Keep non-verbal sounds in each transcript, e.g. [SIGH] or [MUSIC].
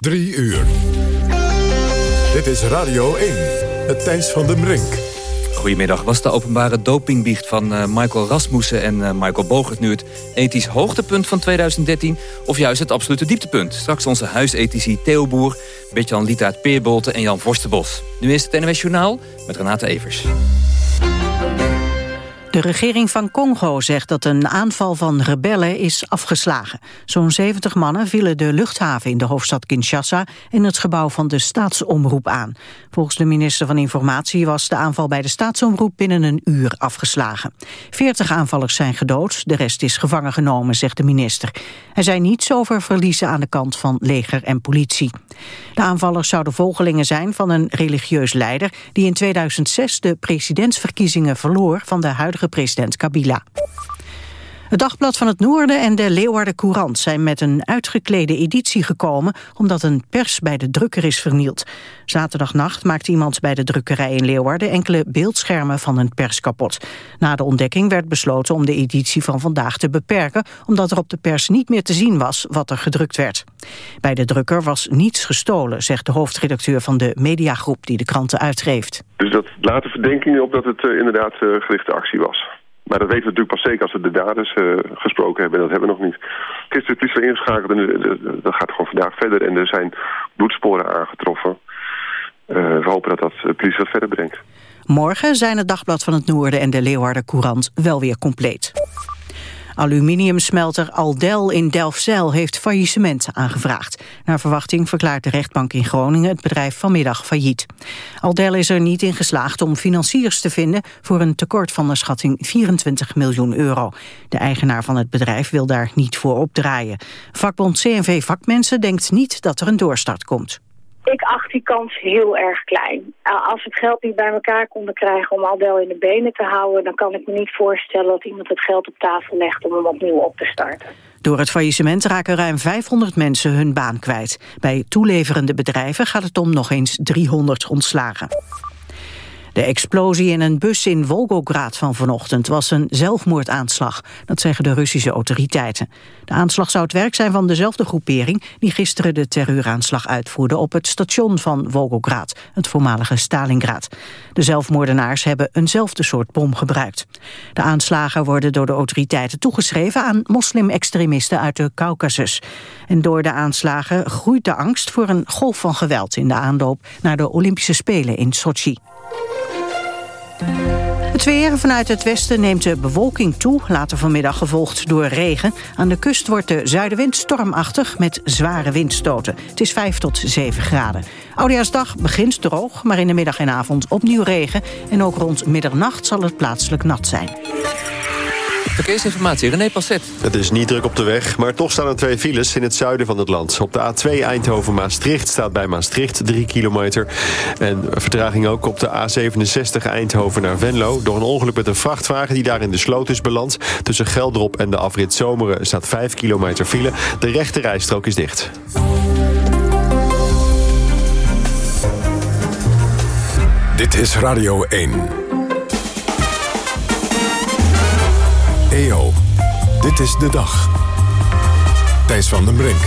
Drie uur. Dit is Radio 1, het Thijs van den Brink. Goedemiddag. Was de openbare dopingbiecht van uh, Michael Rasmussen en uh, Michael Bogert nu het ethisch hoogtepunt van 2013... of juist het absolute dieptepunt? Straks onze huisethici Theo Boer, Bert-Jan Lietaert Peerbolte en Jan Vorstenbos. Nu is het NWS Journaal met Renate Evers. De regering van Congo zegt dat een aanval van rebellen is afgeslagen. Zo'n 70 mannen vielen de luchthaven in de hoofdstad Kinshasa... en het gebouw van de staatsomroep aan. Volgens de minister van Informatie was de aanval bij de staatsomroep... binnen een uur afgeslagen. 40 aanvallers zijn gedood, de rest is gevangen genomen, zegt de minister. Hij zei niets over verliezen aan de kant van leger en politie. De aanvallers zouden volgelingen zijn van een religieus leider... die in 2006 de presidentsverkiezingen verloor van de huidige president Kabila. Het Dagblad van het Noorden en de Leeuwarden Courant zijn met een uitgeklede editie gekomen omdat een pers bij de drukker is vernield. Zaterdagnacht maakte iemand bij de drukkerij in Leeuwarden enkele beeldschermen van een pers kapot. Na de ontdekking werd besloten om de editie van vandaag te beperken omdat er op de pers niet meer te zien was wat er gedrukt werd. Bij de drukker was niets gestolen, zegt de hoofdredacteur van de mediagroep die de kranten uitgeeft. Dus dat laat de verdenkingen op dat het uh, inderdaad uh, gerichte actie was. Maar dat weten we natuurlijk pas zeker als we de daders uh, gesproken hebben. Dat hebben we nog niet. Gisteren is de ingeschakeld en dat gaat gewoon vandaag verder. En er zijn bloedsporen aangetroffen. Uh, we hopen dat dat de politie verder brengt. Morgen zijn het Dagblad van het Noorden en de Leeuwarden Courant wel weer compleet. Aluminiumsmelter Aldel in Delfzijl heeft faillissement aangevraagd. Naar verwachting verklaart de rechtbank in Groningen het bedrijf vanmiddag failliet. Aldel is er niet in geslaagd om financiers te vinden voor een tekort van de schatting 24 miljoen euro. De eigenaar van het bedrijf wil daar niet voor opdraaien. Vakbond CNV Vakmensen denkt niet dat er een doorstart komt. Ik acht die kans heel erg klein. Als we het geld niet bij elkaar konden krijgen om Aldel in de benen te houden... dan kan ik me niet voorstellen dat iemand het geld op tafel legt om hem opnieuw op te starten. Door het faillissement raken ruim 500 mensen hun baan kwijt. Bij toeleverende bedrijven gaat het om nog eens 300 ontslagen. De explosie in een bus in Volgograd van vanochtend was een zelfmoordaanslag. Dat zeggen de Russische autoriteiten. De aanslag zou het werk zijn van dezelfde groepering... die gisteren de terreuraanslag uitvoerde op het station van Volgograd... het voormalige Stalingrad. De zelfmoordenaars hebben eenzelfde soort bom gebruikt. De aanslagen worden door de autoriteiten toegeschreven... aan moslim-extremisten uit de Caucasus. En door de aanslagen groeit de angst voor een golf van geweld... in de aanloop naar de Olympische Spelen in Sochi. Het weer vanuit het westen neemt de bewolking toe, later vanmiddag gevolgd door regen. Aan de kust wordt de zuidenwind stormachtig met zware windstoten. Het is 5 tot 7 graden. Oudejaarsdag begint droog, maar in de middag en avond opnieuw regen. En ook rond middernacht zal het plaatselijk nat zijn. Verkeersinformatie, René Passet. Het is niet druk op de weg, maar toch staan er twee files in het zuiden van het land. Op de A2 Eindhoven-Maastricht staat bij Maastricht 3 kilometer. En vertraging ook op de A67 Eindhoven naar Venlo... door een ongeluk met een vrachtwagen die daar in de sloot is beland. Tussen Geldrop en de afrit Zomeren staat 5 kilometer file. De rechte rijstrook is dicht. Dit is Radio 1. EO, dit is de dag. Thijs van den Brink.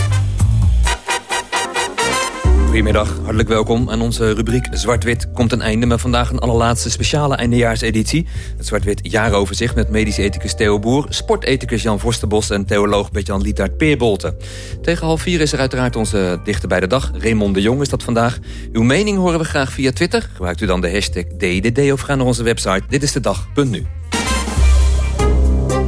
Goedemiddag, hartelijk welkom. Aan onze rubriek Zwart-Wit komt een einde... maar vandaag een allerlaatste speciale eindejaarseditie. Het Zwart-Wit jaaroverzicht met medisch ethicus Theo Boer... sportethicus Jan Vorstenbos en theoloog Bert-Jan Lietaert Peerbolte. Tegen half vier is er uiteraard onze dichter bij de dag. Raymond de Jong is dat vandaag. Uw mening horen we graag via Twitter. Gebruikt u dan de hashtag DDD of ga naar onze website. Dit is de.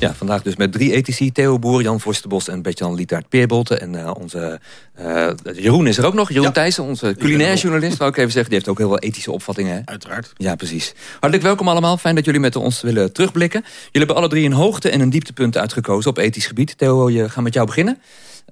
Ja, vandaag dus met drie ethici. Theo Boer, Jan Vorstenbos en Bert-Jan Lietaert Peerbolte. En uh, onze uh, Jeroen is er ook nog. Jeroen ja. Thijssen, onze culinair journalist. Wou ik even zeggen, die heeft ook heel veel ethische opvattingen. Hè? Uiteraard. Ja, precies. Hartelijk welkom allemaal. Fijn dat jullie met ons willen terugblikken. Jullie hebben alle drie een hoogte- en een dieptepunt uitgekozen op ethisch gebied. Theo, we gaan met jou beginnen.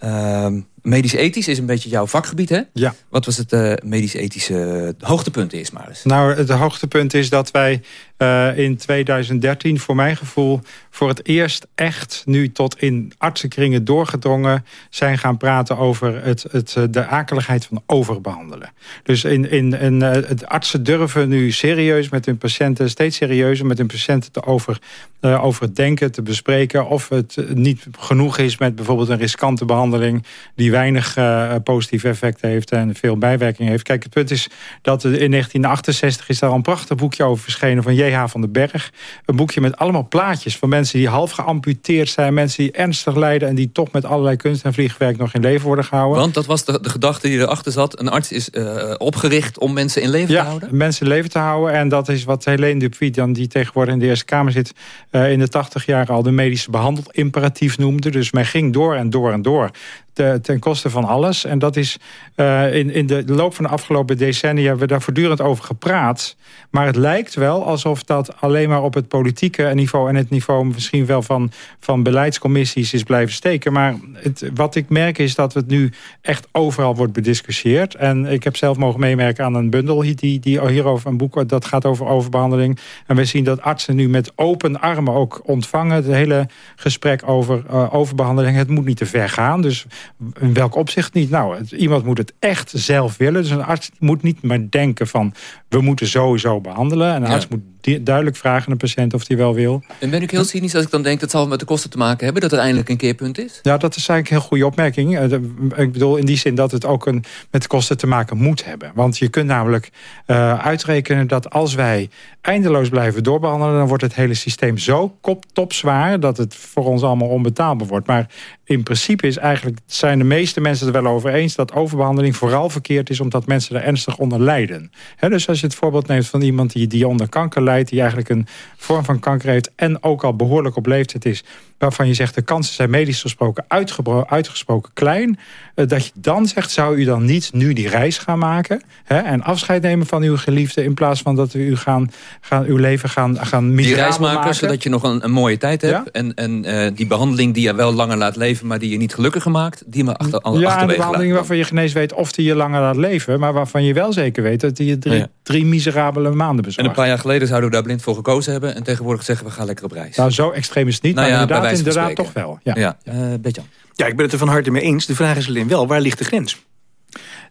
Uh, medisch-ethisch is een beetje jouw vakgebied, hè? Ja. Wat was het uh, medisch-ethische hoogtepunt eerst maar eens? Nou, het hoogtepunt is dat wij uh, in 2013, voor mijn gevoel... voor het eerst echt nu tot in artsenkringen doorgedrongen... zijn gaan praten over het, het, de akeligheid van overbehandelen. Dus in, in, in, uh, het artsen durven nu serieus met hun patiënten... steeds serieuzer met hun patiënten te over, uh, over het denken, te bespreken... of het niet genoeg is met bijvoorbeeld een riskante behandeling... die weinig uh, positieve effecten heeft en veel bijwerking heeft. Kijk, het punt is dat in 1968 is daar een prachtig boekje over verschenen... van J.H. van den Berg. Een boekje met allemaal plaatjes van mensen die half geamputeerd zijn... mensen die ernstig lijden en die toch met allerlei kunst en vliegwerk... nog in leven worden gehouden. Want dat was de, de gedachte die erachter zat. Een arts is uh, opgericht om mensen in leven ja, te houden? mensen in leven te houden. En dat is wat Helene Dupuy, dan, die tegenwoordig in de Eerste Kamer zit... Uh, in de tachtig jaar al de medische behandelimperatief noemde. Dus men ging door en door en door te, ten koste van alles. En dat is uh, in, in de loop van de afgelopen decennia... hebben we daar voortdurend over gepraat. Maar het lijkt wel alsof dat alleen maar op het politieke niveau... en het niveau misschien wel van, van beleidscommissies is blijven steken. Maar het, wat ik merk is dat het nu echt overal wordt bediscussieerd. En ik heb zelf mogen meemerken aan een bundel... die, die hierover een boek dat gaat over overbehandeling. En we zien dat artsen nu met open armen ook ontvangen... het hele gesprek over uh, overbehandeling. Het moet niet te ver gaan, dus in welk opzicht niet? Nou, het, iemand moet het echt zelf willen. Dus een arts moet niet maar denken van... we moeten sowieso behandelen. En een arts moet duidelijk vragen aan de patiënt of hij wel wil. En ben ik heel cynisch als ik dan denk... dat zal met de kosten te maken hebben... dat er eindelijk een keerpunt is? Ja, dat is eigenlijk een heel goede opmerking. Ik bedoel in die zin dat het ook een, met kosten te maken moet hebben. Want je kunt namelijk uh, uitrekenen dat als wij eindeloos blijven doorbehandelen... dan wordt het hele systeem zo topzwaar... dat het voor ons allemaal onbetaalbaar wordt. Maar in principe is eigenlijk, zijn de meeste mensen het wel over eens... dat overbehandeling vooral verkeerd is... omdat mensen er ernstig onder lijden. He, dus als je het voorbeeld neemt van iemand die, die onder kanker lijdt... die eigenlijk een vorm van kanker heeft... en ook al behoorlijk op leeftijd is waarvan je zegt de kansen zijn medisch gesproken uitgesproken klein... Uh, dat je dan zegt, zou u dan niet nu die reis gaan maken... Hè, en afscheid nemen van uw geliefde... in plaats van dat we u gaan, gaan, uw leven gaan, gaan Die reis maken, maken, zodat je nog een, een mooie tijd hebt... Ja? en, en uh, die behandeling die je wel langer laat leven... maar die je niet gelukkiger maakt, die me achter, Ja, en de behandeling waarvan je genees weet of die je langer laat leven... maar waarvan je wel zeker weet dat die je drie, ja. Drie miserabele maanden bezorgt. En een paar jaar geleden zouden we daar blind voor gekozen hebben... en tegenwoordig zeggen we gaan lekker op reis. Nou, zo extreem is het niet, nou maar inderdaad inderdaad toch wel. Ja, ja. Uh, ja, ik ben het er van harte mee eens. De vraag is alleen wel, waar ligt de grens?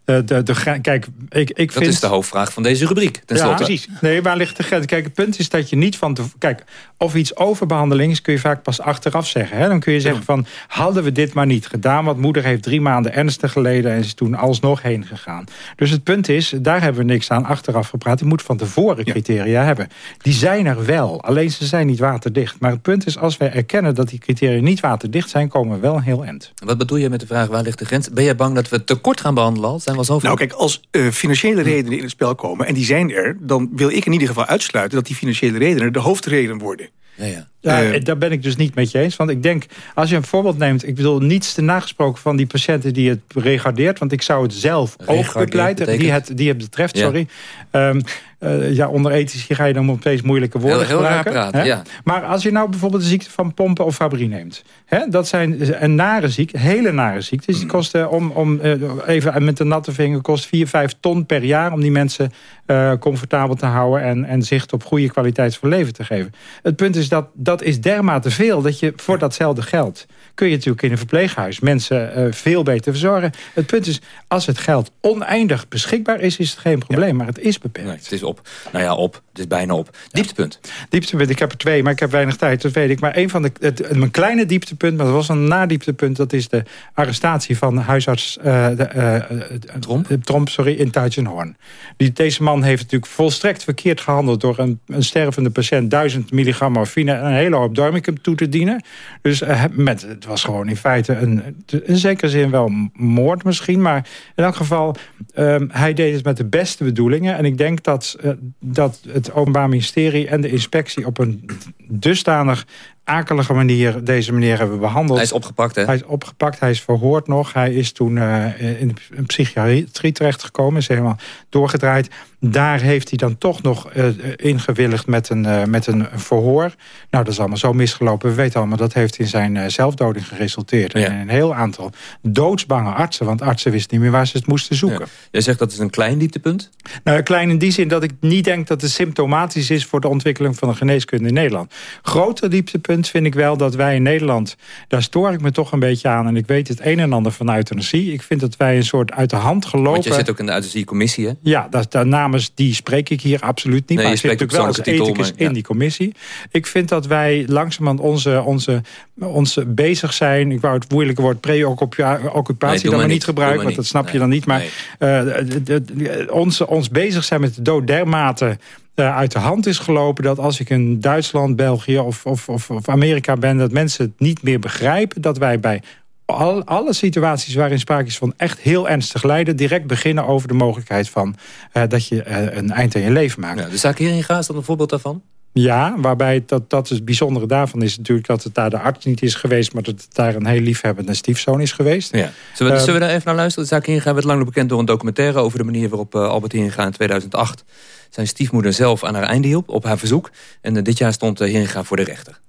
Uh, de, de, kijk, ik, ik dat vind... is de hoofdvraag van deze rubriek, ten ja, precies. Nee, waar ligt de grens? Kijk, het punt is dat je niet van... Te, kijk, of iets overbehandeling is, kun je vaak pas achteraf zeggen. Hè? Dan kun je zeggen van, hadden we dit maar niet gedaan... want moeder heeft drie maanden ernstig geleden... en is toen alsnog heen gegaan. Dus het punt is, daar hebben we niks aan achteraf gepraat. Je moet van tevoren criteria ja. hebben. Die zijn er wel, alleen ze zijn niet waterdicht. Maar het punt is, als wij erkennen dat die criteria niet waterdicht zijn... komen we wel een heel eind. Wat bedoel je met de vraag, waar ligt de grens? Ben jij bang dat we tekort gaan behandelen al? Zijn Nou kijk, als uh, financiële redenen in het spel komen... en die zijn er, dan wil ik in ieder geval uitsluiten... dat die financiële redenen de hoofdreden worden. Ja, ja. Ja, uh, daar ben ik dus niet met je eens. Want ik denk, als je een voorbeeld neemt... ik bedoel, niets te nagesproken van die patiënten die het regardeert... want ik zou het zelf ook bepleiten, die het, die het betreft, ja. sorry. Um, uh, ja, onder ethici ga je dan opeens moeilijke woorden heel, heel gebruiken. Raar praten, ja. Maar als je nou bijvoorbeeld de ziekte van pompen of fabrie neemt... Hè, dat zijn een nare ziekte, hele nare ziektes. Die kosten, om, om uh, even met de natte vinger, kost 4, 5 ton per jaar... om die mensen uh, comfortabel te houden... En, en zicht op goede kwaliteit van leven te geven. Het punt is dat dat is dermate veel... dat je voor datzelfde geld kun je natuurlijk in een verpleeghuis mensen uh, veel beter verzorgen. Het punt is, als het geld oneindig beschikbaar is, is het geen probleem. Ja. Maar het is beperkt. Nee, het is op. Nou ja, op. Het is bijna op. Dieptepunt. Dieptepunt. Ik heb er twee, maar ik heb weinig tijd. Dat weet ik. Maar een van de, het, mijn kleine dieptepunt, maar dat was een nadieptepunt. Dat is de arrestatie van huisarts uh, de, uh, Tromp? Tromp sorry, in Tuitsenhoorn. Die, deze man heeft natuurlijk volstrekt verkeerd gehandeld... door een, een stervende patiënt 1000 milligram morfine... en een hele hoop dormicum toe te dienen. Dus met, het was gewoon in feite een, in zekere zin wel moord misschien. Maar in elk geval, um, hij deed het met de beste bedoelingen. En ik denk dat, uh, dat het Openbaar Ministerie en de inspectie... op een dusdanig akelige manier deze meneer hebben behandeld. Hij is opgepakt, hè? Hij is opgepakt, hij is verhoord nog. Hij is toen uh, in een psychiatrie terechtgekomen. Is helemaal doorgedraaid. Daar heeft hij dan toch nog uh, ingewilligd met een, uh, met een verhoor. Nou, dat is allemaal zo misgelopen. We weten allemaal, dat heeft in zijn zelfdoding geresulteerd. Ja. En een heel aantal doodsbange artsen. Want artsen wisten niet meer waar ze het moesten zoeken. Ja. Jij zegt dat is een klein dieptepunt? Nou, klein in die zin dat ik niet denk dat het symptomatisch is... voor de ontwikkeling van de geneeskunde in Nederland. Groter dieptepunt vind ik wel dat wij in Nederland... daar stoor ik me toch een beetje aan. En ik weet het een en ander van euthanasie. Ik vind dat wij een soort uit de hand gelopen... Want je zit ook in de euthanasie-commissie, hè? Ja, dat, dat, namens die spreek ik hier absoluut niet. Nee, maar ik zit natuurlijk wel als ethicus in die commissie. Ik vind dat wij langzamerhand onze, onze, onze bezig zijn... ik wou het moeilijke woord preoccupatie nee, dan maar niet gebruiken... want dat snap nee. je dan niet. Maar nee. uh, de, onze, ons bezig zijn met de dood dermate uh, uit de hand is gelopen... dat als ik in Duitsland, België of, of, of, of Amerika ben... dat mensen het niet meer begrijpen... dat wij bij al, alle situaties waarin sprake is van echt heel ernstig lijden... direct beginnen over de mogelijkheid van uh, dat je uh, een eind aan je leven maakt. Ja, de zaak hierin gaat, is dat een voorbeeld daarvan? Ja, waarbij dat, dat het bijzondere daarvan is natuurlijk... dat het daar de arts niet is geweest... maar dat het daar een heel liefhebbende stiefzoon is geweest. Ja. Zullen, we, uh, zullen we daar even naar luisteren? De zaak Inga werd lang bekend door een documentaire... over de manier waarop Albert Inga in 2008... zijn stiefmoeder zelf aan haar einde hielp, op haar verzoek. En uh, dit jaar stond uh, Heringa voor de rechter.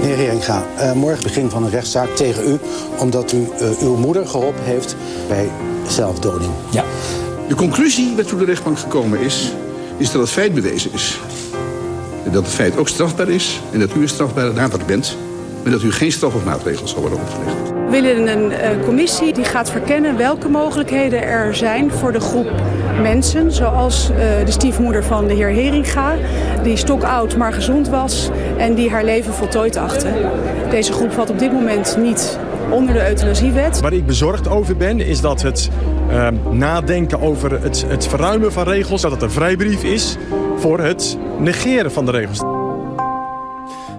Meneer Heringa, uh, morgen begin van een rechtszaak tegen u... omdat u uh, uw moeder geholpen heeft bij zelfdoding. Ja. De conclusie waartoe de rechtbank gekomen is... is dat het feit bewezen is. Dat het feit ook strafbaar is... en dat u een strafbare dader bent... maar dat u geen straf of maatregels zal worden opgelegd. We willen een uh, commissie die gaat verkennen welke mogelijkheden er zijn... voor de groep mensen, zoals uh, de stiefmoeder van de heer Heringa... die stokoud maar gezond was en die haar leven voltooid achtte. Deze groep valt op dit moment niet onder de euthanasiewet. Waar ik bezorgd over ben, is dat het uh, nadenken over het, het verruimen van regels... dat het een vrijbrief is voor het negeren van de regels.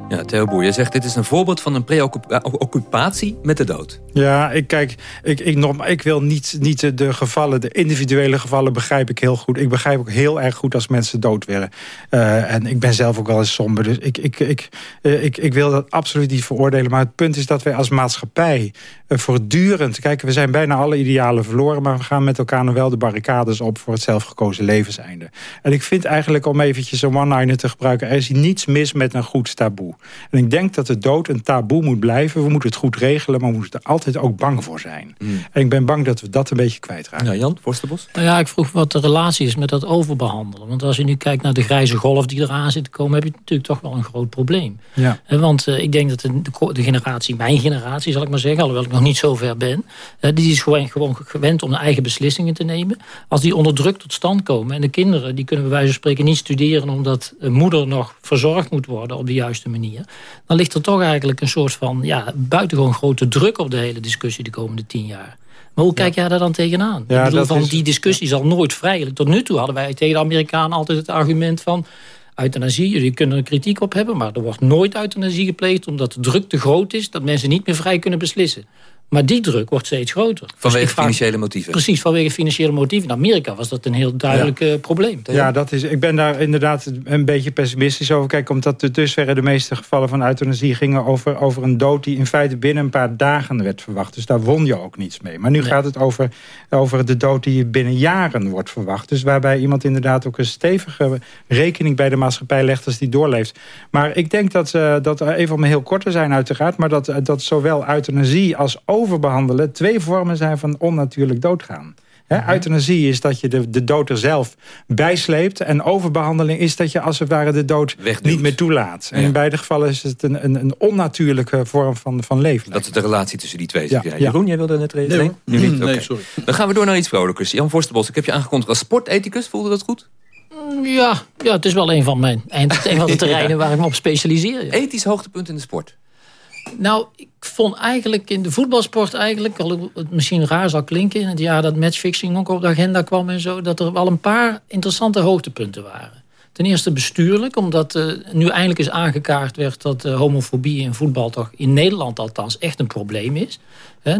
Ja, Theo je zegt dit is een voorbeeld van een preoccupatie met de dood. Ja, ik kijk, ik, ik, nog, ik wil niet, niet de gevallen, de individuele gevallen begrijp ik heel goed. Ik begrijp ook heel erg goed als mensen dood willen. Uh, en ik ben zelf ook wel eens somber, dus ik, ik, ik, uh, ik, ik wil dat absoluut niet veroordelen. Maar het punt is dat wij als maatschappij voortdurend... Kijk, we zijn bijna alle idealen verloren... maar we gaan met elkaar nog wel de barricades op voor het zelfgekozen levenseinde. En ik vind eigenlijk, om eventjes een one-liner te gebruiken... er is niets mis met een goed taboe. En ik denk dat de dood een taboe moet blijven. We moeten het goed regelen, maar we moeten er altijd ook bang voor zijn. Mm. En ik ben bang dat we dat een beetje kwijtraken. Ja, Jan, Forsterbos? Nou ja, ik vroeg wat de relatie is met dat overbehandelen. Want als je nu kijkt naar de grijze golf die eraan zit te komen... heb je natuurlijk toch wel een groot probleem. Ja. Want uh, ik denk dat de, de, generatie, mijn generatie zal ik maar zeggen... alhoewel ik nog niet zo ver ben... Uh, die is gewoon, gewoon gewend om eigen beslissingen te nemen. Als die onder druk tot stand komen... en de kinderen die kunnen bij wijze van spreken niet studeren... omdat een moeder nog verzorgd moet worden op de juiste manier dan ligt er toch eigenlijk een soort van ja, buitengewoon grote druk op de hele discussie de komende tien jaar. Maar hoe kijk jij daar dan tegenaan? Ja, ik bedoel, van, is... Die discussie zal nooit vrij. Tot nu toe hadden wij tegen de Amerikanen altijd het argument van... euthanasie, jullie kunnen er kritiek op hebben... maar er wordt nooit euthanasie gepleegd omdat de druk te groot is... dat mensen niet meer vrij kunnen beslissen. Maar die druk wordt steeds groter. Vanwege dus vraag, financiële motieven? Precies, vanwege financiële motieven. In Amerika was dat een heel duidelijk ja. uh, probleem. Ja, dat is, ik ben daar inderdaad een beetje pessimistisch over. Kijk, omdat de dusverre de meeste gevallen van euthanasie gingen over, over een dood... die in feite binnen een paar dagen werd verwacht. Dus daar won je ook niets mee. Maar nu nee. gaat het over, over de dood die binnen jaren wordt verwacht. Dus waarbij iemand inderdaad ook een stevige rekening bij de maatschappij legt... als die doorleeft. Maar ik denk dat, uh, dat even om heel kort te zijn uiteraard... maar dat, dat zowel euthanasie als overbehandelen twee vormen zijn van onnatuurlijk doodgaan. He, Mhm. euthanasie is dat je de, de dood er zelf bijsleept. En overbehandeling is dat je als het ware de dood Wegduwt. niet meer toelaat. En Ja. in beide gevallen is het een, een, een onnatuurlijke vorm van, van leven. Dat is de relatie tussen die twee. Ja. Jeroen, jij wilde net reageren? Nee, nu niet? Nee, sorry. Dan gaan we door naar iets vrolijkers. Jan Forsterbos, ik heb je aangekondigd als sportethicus. Voelde dat goed? Ja, ja, het is wel een van mijn eind, [LAUGHS] een van de terreinen waar ik me op specialiseer. Ja. Ethisch hoogtepunt in de sport. Nou, ik vond eigenlijk in de voetbalsport eigenlijk, al het misschien raar zal klinken, in het jaar dat matchfixing ook op de agenda kwam en zo, dat er wel een paar interessante hoogtepunten waren. Ten eerste bestuurlijk, omdat uh, nu eindelijk is aangekaart werd... dat uh, homofobie in voetbal toch in Nederland althans echt een probleem is.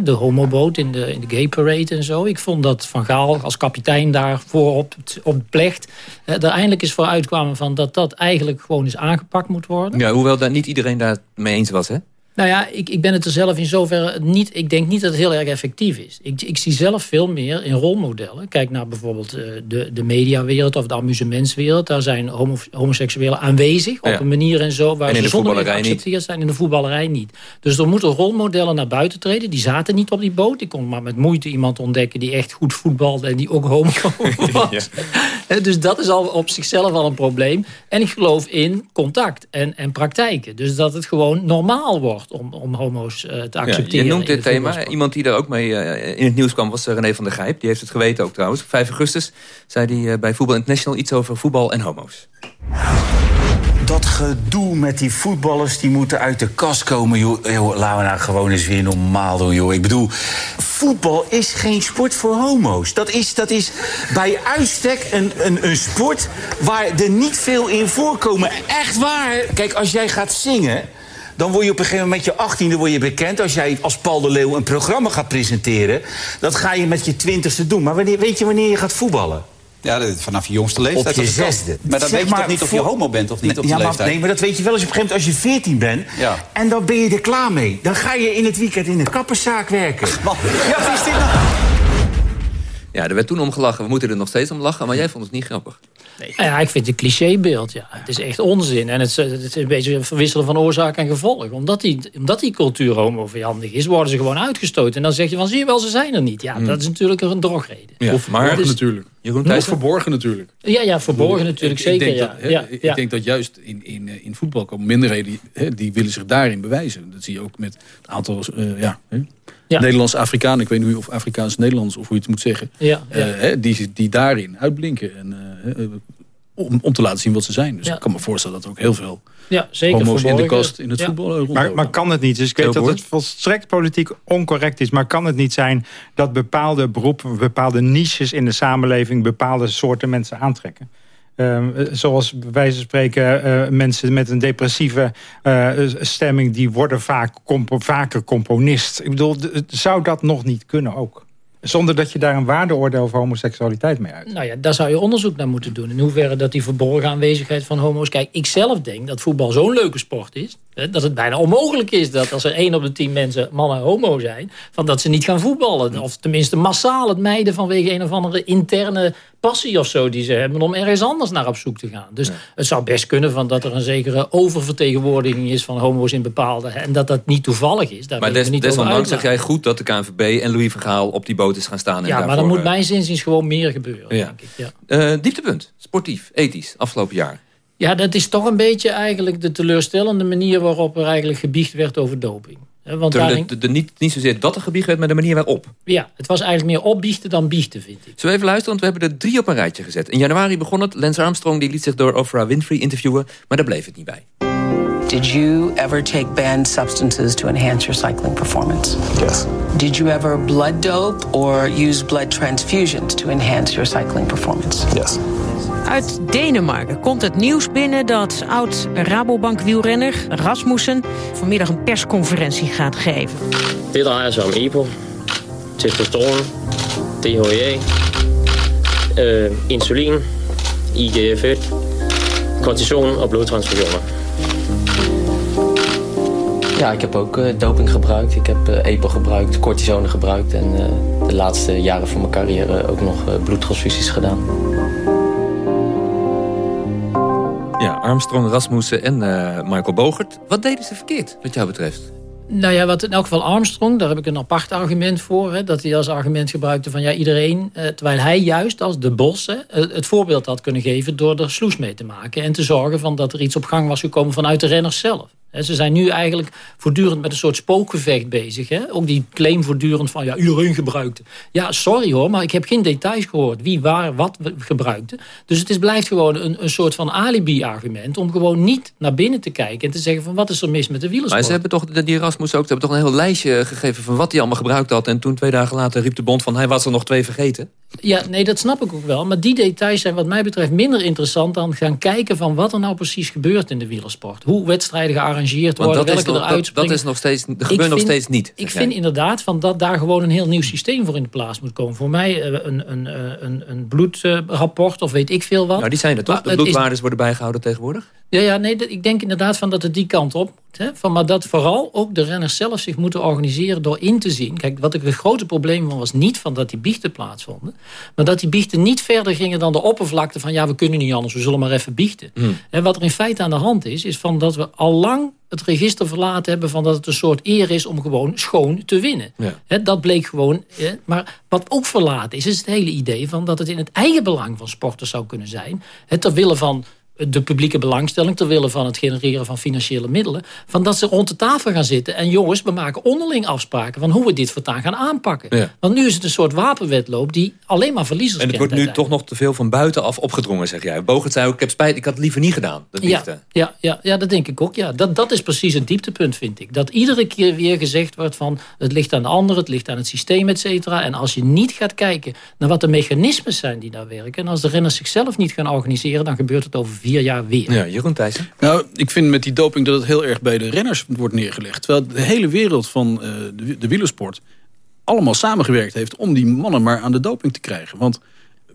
De homoboot in de, in de gay parade en zo. Ik vond dat Van Gaal als kapitein daar voorop op plecht... er eindelijk is voor uitkwamen van dat dat eigenlijk gewoon eens aangepakt moet worden. Ja, hoewel daar niet iedereen daar mee eens was, hè? Nou ja, ik, ik ben het er zelf in zoverre niet... Ik denk niet dat het heel erg effectief is. Ik, ik zie zelf veel meer in rolmodellen. Kijk naar bijvoorbeeld uh, de, de mediawereld of de amusementswereld. Daar zijn homo, homoseksuelen aanwezig op een manier en zo... waar en in ze zonder geaccepteerd niet. zijn. In de voetballerij niet. Dus er moeten rolmodellen naar buiten treden. Die zaten niet op die boot. Ik kon maar met moeite iemand ontdekken die echt goed voetbalde... en die ook homo [LAUGHS] was. ja. Dus dat is al op zichzelf al een probleem. En ik geloof in contact en, en praktijken. Dus dat het gewoon normaal wordt om, om homo's uh, te accepteren. Ja, je noemt dit thema. Iemand die daar ook mee uh, in het nieuws kwam was René van der Gijp. Die heeft het geweten ook trouwens. Op 5 augustus zei hij uh, bij Voetbal International iets over voetbal en homo's. Dat gedoe met die voetballers die moeten uit de kast komen. Joh. Joh, laten we nou gewoon eens weer normaal doen. Joh. Ik bedoel, voetbal is geen sport voor homo's. Dat is, dat is bij uitstek een, een, een sport waar er niet veel in voorkomen. Echt waar. Kijk, als jij gaat zingen dan word je op een gegeven moment met je achttiende word je bekend. Als jij als Paul de Leeuw een programma gaat presenteren... dat ga je met je twintigste doen. Maar wanneer, weet je wanneer je gaat voetballen? Ja, vanaf je jongste leeftijd. Op je zesde. Maar dan zeg weet je toch niet of je homo bent of niet op ja, leeftijd? nee, maar dat weet je wel als je op een gegeven moment als je 14 bent. Ja. En dan ben je er klaar mee. Dan ga je in het weekend in de kapperszaak werken. [LAUGHS] Man. Ja, is dit nou? Ja, er werd toen om gelachen. We moeten er nog steeds om lachen, maar jij vond het niet grappig. Nee. Ja, ik vind het een clichébeeld. Ja. Het is echt onzin. En het, het is een beetje verwisselen van oorzaak en gevolg. Omdat die, omdat die cultuur homovijandig is, worden ze gewoon uitgestoten. En dan zeg je van, zie je wel, ze zijn er niet. Ja, mm. dat is natuurlijk een drogreden. Ja, of maar is, natuurlijk. Jeroen Of verborgen natuurlijk. Ja, ja verborgen natuurlijk, ik, zeker. Ik denk, ja. dat, ja, ik denk dat juist in, in, eh, in voetbal komen minderheden... Die, die willen zich daarin bewijzen. Dat zie je ook met het aantal... Uh, ja, ja. Afrikanen, ik weet niet of Afrikaans-Nederlands... of hoe je het moet zeggen, ja, uh, die, die daarin uitblinken. En, uh, om, om te laten zien wat ze zijn. Dus ja. ik kan me voorstellen dat ook heel veel ja, zeker homo's in de kast in het ja. voetbal maar, maar kan het niet? Dus ik weet dat het volstrekt politiek oncorrect is. Maar kan het niet zijn dat bepaalde beroepen, bepaalde niches in de samenleving... bepaalde soorten mensen aantrekken? Um, zoals bij wijze van spreken uh, mensen met een depressieve uh, stemming... die worden vaak vaker componist. Ik bedoel, zou dat nog niet kunnen ook? Zonder dat je daar een waardeoordeel over homoseksualiteit mee uit. Nou ja, daar zou je onderzoek naar moeten doen. In hoeverre dat die verborgen aanwezigheid van homo's... Kijk, ik zelf denk dat voetbal zo'n leuke sport is... Dat het bijna onmogelijk is dat als er één op de tien mensen mannen homo zijn... Van dat ze niet gaan voetballen. Of tenminste massaal het mijden vanwege een of andere interne passie of zo... die ze hebben om ergens anders naar op zoek te gaan. Dus ja. het zou best kunnen van dat er een zekere oververtegenwoordiging is... van homo's in bepaalde... en dat dat niet toevallig is. Daar maar des, niet desondanks zeg jij goed dat de KNVB en Louis van Gaal... op die boot is gaan staan. En ja, maar dan moet mijn zinziens gewoon meer gebeuren, ja. denk ik. Ja. Uh, dieptepunt, sportief, ethisch, afgelopen jaar. Ja, dat is toch een beetje eigenlijk de teleurstellende manier... waarop er eigenlijk gebiecht werd over doping. Want de, daarin... de, de, niet, niet zozeer dat er gebiecht werd, maar de manier waarop. Ja, het was eigenlijk meer opbiechten dan biechten, vind ik. Zullen we even luisteren, want we hebben er drie op een rijtje gezet. In januari begon het. Lance Armstrong die liet zich door Oprah Winfrey interviewen, maar daar bleef het niet bij. Did you ever take banned substances to enhance your cycling performance? Yes. Did you ever blood dope or use blood transfusions to enhance your cycling performance? Yes. Uit Denemarken komt het nieuws binnen dat oud-Rabobank-wielrenner Rasmussen vanmiddag een persconferentie gaat geven. Dit sig om EPO, testosteron, DHEA, øh, insulin, IGF-1, cortison en bloedtransfusionen. Ja, ik heb ook uh, doping gebruikt. Ik heb uh, EPO gebruikt, cortisone gebruikt... en uh, de laatste jaren van mijn carrière ook nog bloedtransfusies gedaan. Ja, Armstrong, Rasmussen en Michael Bogert. Wat deden ze verkeerd, wat jou betreft? Nou ja, wat in elk geval Armstrong, daar heb ik een apart argument voor. Hè, dat hij als argument gebruikte van ja, iedereen... Eh, terwijl hij juist als de bos hè, het voorbeeld had kunnen geven... door er sloes mee te maken en te zorgen van dat er iets op gang was gekomen vanuit de renners zelf. Ze zijn nu eigenlijk voortdurend met een soort spookgevecht bezig. Hè? Ook die claim voortdurend van ja, iedereen gebruikte. Ja, sorry hoor, maar ik heb geen details gehoord. Wie, waar, wat gebruikte. Dus het is, blijft gewoon een, een soort van alibi-argument... om gewoon niet naar binnen te kijken en te zeggen van wat is er mis met de wielersport. Maar ze hebben toch, die Rasmus ook, ze hebben toch een heel lijstje gegeven... van wat hij allemaal gebruikt had. En toen twee dagen later riep de bond van hij was er nog twee vergeten. Ja, nee, dat snap ik ook wel. Maar die details zijn wat mij betreft minder interessant... dan gaan kijken van wat er nou precies gebeurt in de wielersport. Hoe wedstrijden gearrangeerd worden, welke nog, eruit dat, dat, is nog steeds, dat gebeurt nog steeds niet. Ik vind inderdaad van dat daar gewoon een heel nieuw systeem voor in de plaats moet komen. Voor mij eh, een, een, eh, een, een bloedrapport of weet ik veel wat. Nou, die zijn er toch? De bloedwaardes worden bijgehouden tegenwoordig? Ja, ja nee, ik denk inderdaad van dat het die kant op moet. Hè? Van, maar dat vooral ook de renners zelf zich moeten organiseren door in te zien. Kijk, wat ik het grote probleem van was niet van dat die biechten plaatsvonden. Maar dat die biechten niet verder gingen dan de oppervlakte van... ja, we kunnen niet anders, we zullen maar even biechten. Hmm. En wat er in feite aan de hand is, is van dat we al lang het register verlaten hebben... van dat het een soort eer is om gewoon schoon te winnen. Ja. dat bleek gewoon... maar wat ook verlaten is, is het hele idee van dat het in het eigen belang van sporters zou kunnen zijn... het ter wille van de publieke belangstelling... ter wille van het genereren van financiële middelen... van dat ze rond de tafel gaan zitten... en jongens, we maken onderling afspraken... van hoe we dit voortaan gaan aanpakken. Want nu is het een soort wapenwedloop... die alleen maar verliezers En het wordt nu toch nog te veel van buitenaf opgedrongen, zeg jij. Bogert zei ook, ik heb spijt, ik had het liever niet gedaan. Dat ja, ja, ja, ja, dat denk ik ook. Ja. Dat, dat is precies het dieptepunt, vind ik. Dat iedere keer weer gezegd wordt van... het ligt aan de ander, het ligt aan het systeem, et cetera. En als je niet gaat kijken naar wat de mechanismen zijn die daar werken... en als de renners zichzelf niet gaan organiseren... dan gebeurt het over vier jaar weer. Ja, Jeroen Thijssen? Nou, ik vind met die doping dat het heel erg bij de renners wordt neergelegd. Terwijl de hele wereld van uh, de, de wielersport allemaal samengewerkt heeft... om die mannen maar aan de doping te krijgen. Want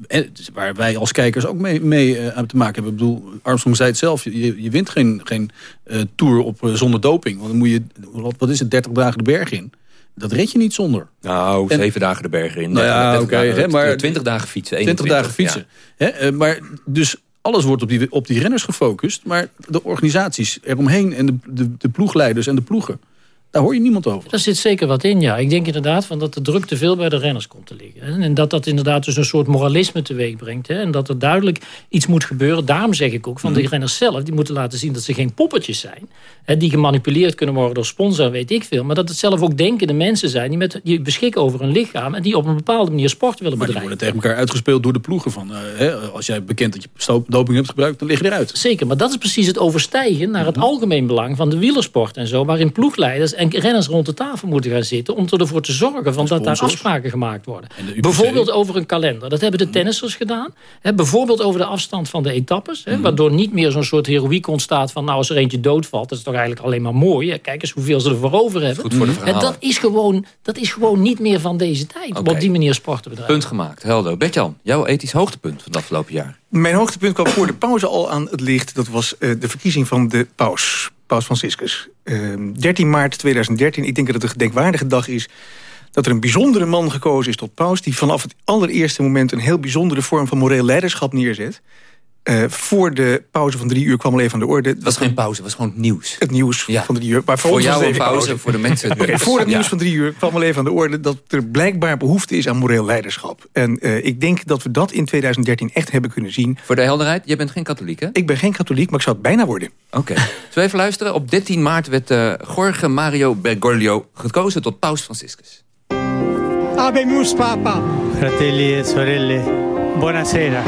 eh, waar wij als kijkers ook mee, mee uh, aan te maken hebben. Ik bedoel, Armstrong zei het zelf, je, je wint geen, geen uh, tour op, uh, zonder doping. Want dan moet je, wat, wat is het, 30 dagen de berg in. Dat red je niet zonder. Nou, en, zeven dagen de bergen in. Nou ja, oké. Okay, maar 20 dagen fietsen. 20 dagen fietsen. Ja. Hè, maar dus alles wordt op die, op die renners gefocust. Maar de organisaties eromheen en de, de, de ploegleiders en de ploegen... Daar hoor je niemand over. Daar zit zeker wat in, ja. Ik denk inderdaad van dat de druk te veel bij de renners komt te liggen. En dat dat inderdaad dus een soort moralisme teweeg brengt. Hè? En dat er duidelijk iets moet gebeuren. Daarom zeg ik ook van de mhm. renners zelf. Die moeten laten zien dat ze geen poppetjes zijn. Hè, die gemanipuleerd kunnen worden door sponsor, weet ik veel. Maar dat het zelf ook denkende mensen zijn. Die, met, die beschikken over een lichaam. En die op een bepaalde manier sport willen bedrijven. Maar die worden tegen elkaar uitgespeeld door de ploegen. Van, uh, hè, als jij bekend dat je doping hebt gebruikt, dan lig je eruit. Zeker, maar dat is precies het overstijgen naar het mhm. algemeen belang van de wielersport en zo. Waarin ploegleiders en renners rond de tafel moeten gaan zitten... om ervoor te zorgen van dat daar afspraken gemaakt worden. Bijvoorbeeld over een kalender. Dat hebben de tennissers gedaan. bijvoorbeeld over de afstand van de etappes. Mm. waardoor niet meer zo'n soort heroïek ontstaat van... nou, als er eentje doodvalt, dat is toch eigenlijk alleen maar mooi. Kijk eens hoeveel ze ervoor over hebben. Goed voor de en dat is, gewoon, dat is gewoon niet meer van deze tijd. Okay. Op die manier sporten bedrijven. Punt gemaakt, helder. Bertjan, jouw ethisch hoogtepunt van het afgelopen jaar? Mijn hoogtepunt kwam voor de pauze al aan het licht. Dat was uh, de verkiezing van de paus. Paus Franciscus. Uh, ehm, 13 maart 2013, ik denk dat het een gedenkwaardige dag is... dat er een bijzondere man gekozen is tot paus... die vanaf het allereerste moment een heel bijzondere vorm van moreel leiderschap neerzet... Uh, voor de pauze van drie uur kwam al even aan de orde. Het was geen pauze, het was gewoon het nieuws. Het nieuws ja. van drie uur. Maar voor, voor jou een pauze, pauze, voor de mensen. okay, voor het nieuws van drie uur kwam al even aan de orde... dat er blijkbaar behoefte is aan moreel leiderschap. En uh, ik denk dat we dat in 2013 echt hebben kunnen zien. Voor de helderheid, jij bent geen katholiek, hè? Ik ben geen katholiek, maar ik zou het bijna worden. Oké. Okay. Zullen we even luisteren? Op 13 maart werd uh, Jorge Mario Bergoglio gekozen tot paus Franciscus. Abemus papa. Fratelli e sorelle, buonasera.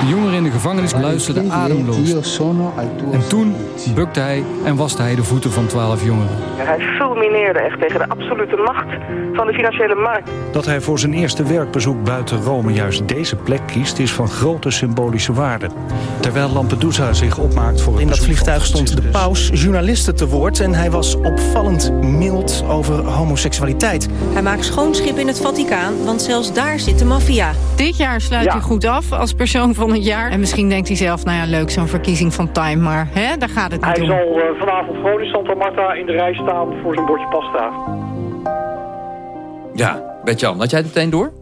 De jongeren in de gevangenis luisterden ademloos. En toen bukte hij en waste hij de voeten van twaalf jongeren. Hij fulmineerde echt tegen de absolute macht van de financiële markt. Dat hij voor zijn eerste werkbezoek buiten Rome juist deze plek kiest... is van grote symbolische waarde. Terwijl Lampedusa zich opmaakt voor het In dat vliegtuig stond de paus journalisten te woord... en hij was opvallend mild over homoseksualiteit. Hij maakt schoonschip in het Vaticaan, want zelfs daar zit de maffia. Dit jaar sluit hij goed af als persoon van het jaar. En misschien denkt hij zelf, nou ja, leuk zo'n verkiezing van Time, maar hè, daar gaat het niet hij om. Hij zal uh, vanavond gewoon in Santa Marta in de rij staan voor zijn bordje pasta. Ja, Bert-Jan, had jij het meteen door?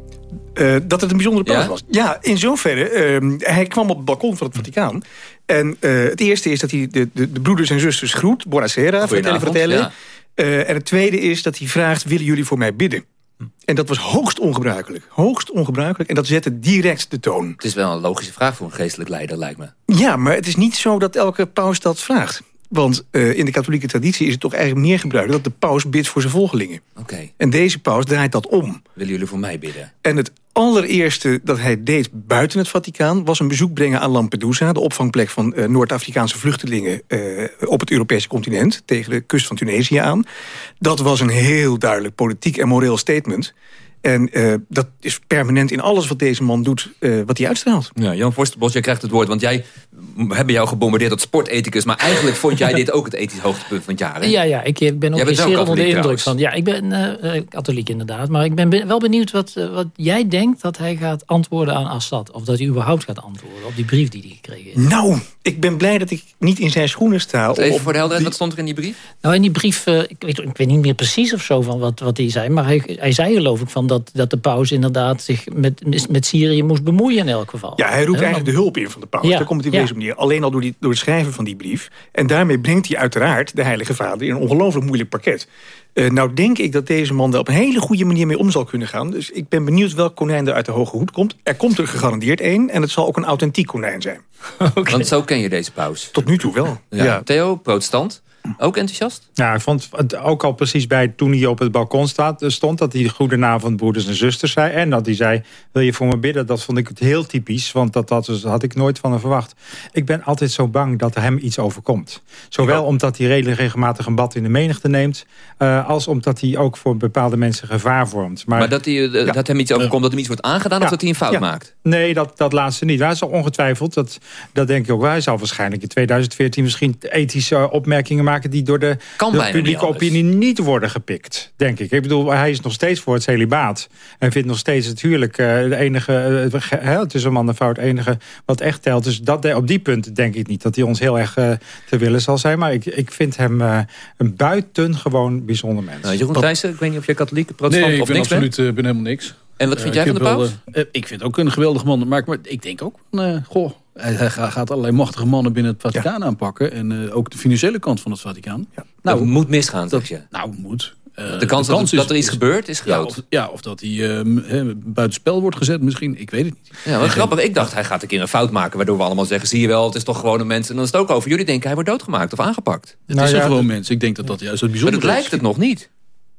Uh, dat het een bijzondere paus was. Ja, in zoverre. Uh, hij kwam op het balkon van het Vaticaan. En uh, het eerste is dat hij de, de, de broeders en zusters groet. Buonasera, fratelli. Ja. en het tweede is dat hij vraagt, willen jullie voor mij bidden? En dat was hoogst ongebruikelijk. Hoogst ongebruikelijk. En dat zette direct de toon. Het is wel een logische vraag voor een geestelijk leider, lijkt me. Ja, maar het is niet zo dat elke paus dat vraagt. Want uh, in de katholieke traditie is het toch eigenlijk meer gebruikelijk... dat de paus bidt voor zijn volgelingen. Oké. En deze paus draait dat om. Willen jullie voor mij bidden? En het allereerste dat hij deed buiten het Vaticaan... was een bezoek brengen aan Lampedusa... de opvangplek van uh, Noord-Afrikaanse vluchtelingen... Uh, op het Europese continent, tegen de kust van Tunesië aan. Dat was een heel duidelijk politiek en moreel statement... En uh, dat is permanent in alles wat deze man doet, uh, wat hij uitstraalt. Ja, Jan Forsterbos, jij krijgt het woord. Want jij hebben jou gebombardeerd tot sportethicus. Maar eigenlijk vond jij [LAUGHS] dit ook het ethisch hoogtepunt van het jaar. Hè? Ja, ja, ik ben ook zeer onder de indruk van. Ja, ik ben uh, katholiek inderdaad. Maar ik ben wel benieuwd wat, wat jij denkt dat hij gaat antwoorden aan Assad. Of dat hij überhaupt gaat antwoorden op die brief die hij gekregen heeft. Nou, ik ben blij dat ik niet in zijn schoenen sta. Even voor de helderheid, wat stond er in die brief? Nou, in die brief, ik weet, ik, weet, niet meer precies of zo van wat, wat hij zei. Maar hij, hij zei geloof ik van dat, dat de paus inderdaad zich met, met Syrië moest bemoeien in elk geval. Ja, hij roept eigenlijk de hulp in van de paus. Ja, Daar komt hij op deze manier. Alleen al door, die, door het schrijven van die brief. En daarmee brengt hij uiteraard de Heilige Vader in een ongelooflijk moeilijk pakket. Uh, nou denk ik dat deze man er op een hele goede manier mee om zal kunnen gaan. Dus ik ben benieuwd welk konijn er uit de hoge hoed komt. Er komt er gegarandeerd één en het zal ook een authentiek konijn zijn. [LAUGHS] okay. Want zo ken je deze paus? Tot nu toe wel. Ja. ja. Theo, protestant. Ook enthousiast? Ja, ik vond het ook al precies bij toen hij op het balkon staat, stond... dat hij goedenavond broeders en zusters zei. En dat hij zei, wil je voor me bidden? Dat vond ik het heel typisch, want dat, dat had ik nooit van hem verwacht. Ik ben altijd zo bang dat er hem iets overkomt. Zowel omdat hij redelijk regelmatig een bad in de menigte neemt... Uh, als omdat hij ook voor bepaalde mensen gevaar vormt. Maar, maar dat, hij, uh, ja. dat hem iets overkomt, dat hem iets wordt aangedaan... Ja. of dat hij een fout maakt? Nee, dat, dat laatste niet. Hij zal ongetwijfeld, dat, dat denk ik ook wel... hij zal waarschijnlijk in 2014 misschien ethische opmerkingen maken die door de, de publieke opinie niet worden gepikt, denk ik. Ik bedoel, hij is nog steeds voor het celibaat. En vindt nog steeds het huwelijk uh, de enige, uh, tussen man en vrouw het enige wat echt telt. Dus dat, op die punten denk ik niet dat hij ons heel erg uh, te willen zal zijn. Maar ik, ik vind hem een buitengewoon bijzonder mens. Nou, Jeroen Thijssen, ik weet niet of jij katholiek, protestant nee, of niks ben absoluut, ben helemaal niks. En wat vind jij van de paus? Ik vind ook een geweldig man. Maar, maar ik denk ook, goh, hij gaat allerlei machtige mannen binnen het Vaticaan ja. aanpakken. En uh, ook de financiële kant van het Vaticaan. Ja. Nou, dat moet misgaan, zeg je. Nou, moet. Uh, de kans, de kans dat, is, dat, er iets is, gebeurt is groot. Ja, of, ja, of dat hij uh, buitenspel wordt gezet misschien. Ik weet het niet. Ja, wat grappig. Ik dacht, hij gaat een keer een fout maken... waardoor we allemaal zeggen, zie je wel, het is toch gewoon een mens... en dan is het ook over. Jullie denken, hij wordt doodgemaakt of aangepakt. Het nou, is ja, gewoon mens. Ik denk dat dat juist het bijzonder is. Maar dat lijkt het nog niet.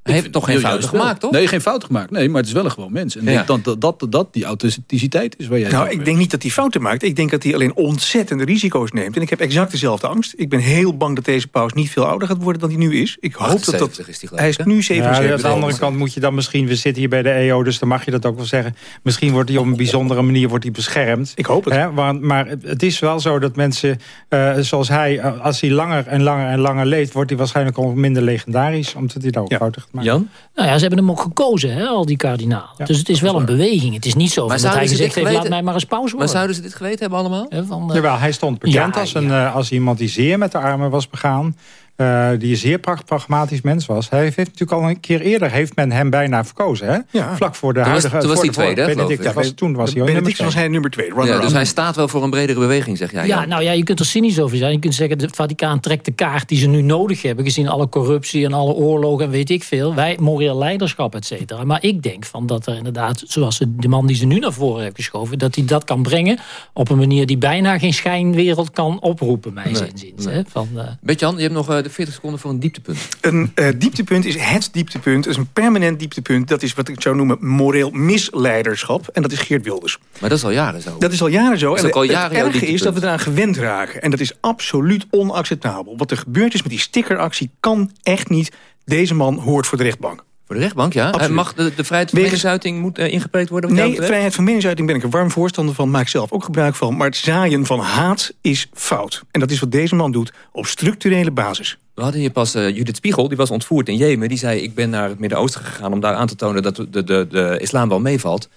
Hij heeft toch geen fouten gemaakt, toch? Nee, geen fouten gemaakt. Nee, maar het is wel een gewoon mens. En ja. denk dat, dat, dat, dat die authenticiteit is waar jij Nou, ik denk niet dat hij fouten maakt. Ik denk dat hij alleen ontzettende risico's neemt. En ik heb exact dezelfde angst. Ik ben heel bang dat deze paus niet veel ouder gaat worden dan hij nu is. Ik hoop dat dat... Is hij is nu 77. Ja, aan de andere kant moet je dan misschien... We zitten hier bij de EO, dus dan mag je dat ook wel zeggen. Misschien wordt hij op een bijzondere manier wordt hij beschermd. Ik hoop het. Hè? Maar, maar het is wel zo dat mensen uh, zoals hij... als hij langer en langer en langer leeft... wordt hij waarschijnlijk ook minder legendarisch. Omdat hij daar ook ja. fouten Jan? Nou ja, ze hebben hem ook gekozen, hè, al die kardinalen. Ja, dus het is wel een beweging. Het is niet zo dat hij gezegd heeft, laat mij maar eens pauze worden. Maar zouden ze dit geweten hebben allemaal? He, van, uh... Jawel, hij stond bekend ja, als, een, ja. uh, als iemand die zeer met de armen was begaan. Uh, die een zeer pragmatisch mens was. Hij heeft natuurlijk al een keer eerder heeft men hem bijna verkozen. Hè? Ja. Vlak voor de toen huidige... Was, toen was hij tweede, Benedict, ja, was, Toen was hij Benedict was hij nummer twee. Ja, dus hij staat wel voor een bredere beweging, zeg jij. Ja, nou ja, je kunt er cynisch over zijn. Je kunt zeggen, het Vaticaan trekt de kaart die ze nu nodig hebben... gezien alle corruptie en alle oorlogen en weet ik veel. Wij, moreel leiderschap, et cetera. Maar ik denk van dat er inderdaad, zoals de man die ze nu naar voren heeft geschoven... dat hij dat kan brengen op een manier die bijna geen schijnwereld kan oproepen, mij nee, zinzins. Nee. Hè? Van, uh... Bert-Jan, je hebt nog uh, de 40 seconden voor een dieptepunt. Een uh, dieptepunt is het dieptepunt. is een permanent dieptepunt. Dat is wat ik zou noemen moreel misleiderschap. En dat is Geert Wilders. Maar dat is al jaren zo. Dat is al jaren zo. en al jaren het erge is dat we eraan gewend raken. En dat is absoluut onacceptabel. Wat er gebeurd is met die stickeractie kan echt niet. Deze man hoort voor de rechtbank. Voor de rechtbank, ja? Absoluut. Mag de, de vrijheid van meningsuiting moet uh, ingepreekt worden? Nee, de vrijheid van meningsuiting ben ik een warm voorstander van. Maak zelf ook gebruik van. Maar het zaaien van haat is fout. En dat is wat deze man doet op structurele basis. We hadden hier pas uh, Judith Spiegel, die was ontvoerd in Jemen. Die zei, ik ben naar het Midden-Oosten gegaan om daar aan te tonen... dat de, de, de, de islam wel meevalt.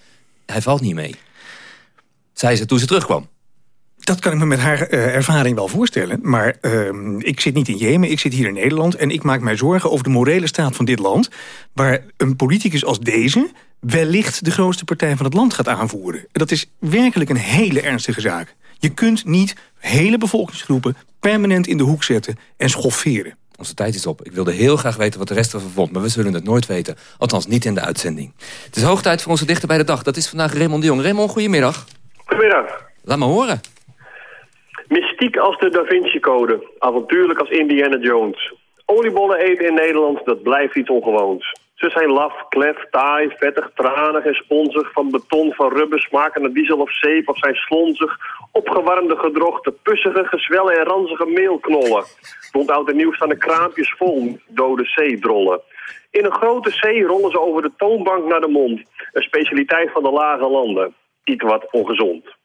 Hij valt niet mee. Zei ze toen ze terugkwam. Dat kan ik me met haar uh, ervaring wel voorstellen. Maar uh, ik zit niet in Jemen, ik zit hier in Nederland... en ik maak mij zorgen over de morele staat van dit land... waar een politicus als deze wellicht de grootste partij van het land gaat aanvoeren. Dat is werkelijk een hele ernstige zaak. Je kunt niet hele bevolkingsgroepen permanent in de hoek zetten en schofferen. Onze tijd is op. Ik wilde heel graag weten wat de rest ervan vond... maar we zullen het nooit weten. Althans, niet in de uitzending. Het is hoog tijd voor onze dichter bij de dag. Dat is vandaag Raymond de Jong. Raymond, goedemiddag. Goedemiddag. Laat me horen. Mystiek als de Da Vinci Code, avontuurlijk als Indiana Jones. Oliebollen eten in Nederland, dat blijft iets ongewoons. Ze zijn laf, klef, taai, vettig, tranig en sponsig. Van beton, van rubber, smaken naar diesel of zeep of zijn slonzig. Opgewarmde gedrochten, pussige, gezwellen en ranzige meelknollen. Rond oud en nieuw staan de kraampjes vol dode zeedrollen. In een grote zee rollen ze over de toonbank naar de mond. Een specialiteit van de lage landen. Iets wat ongezond.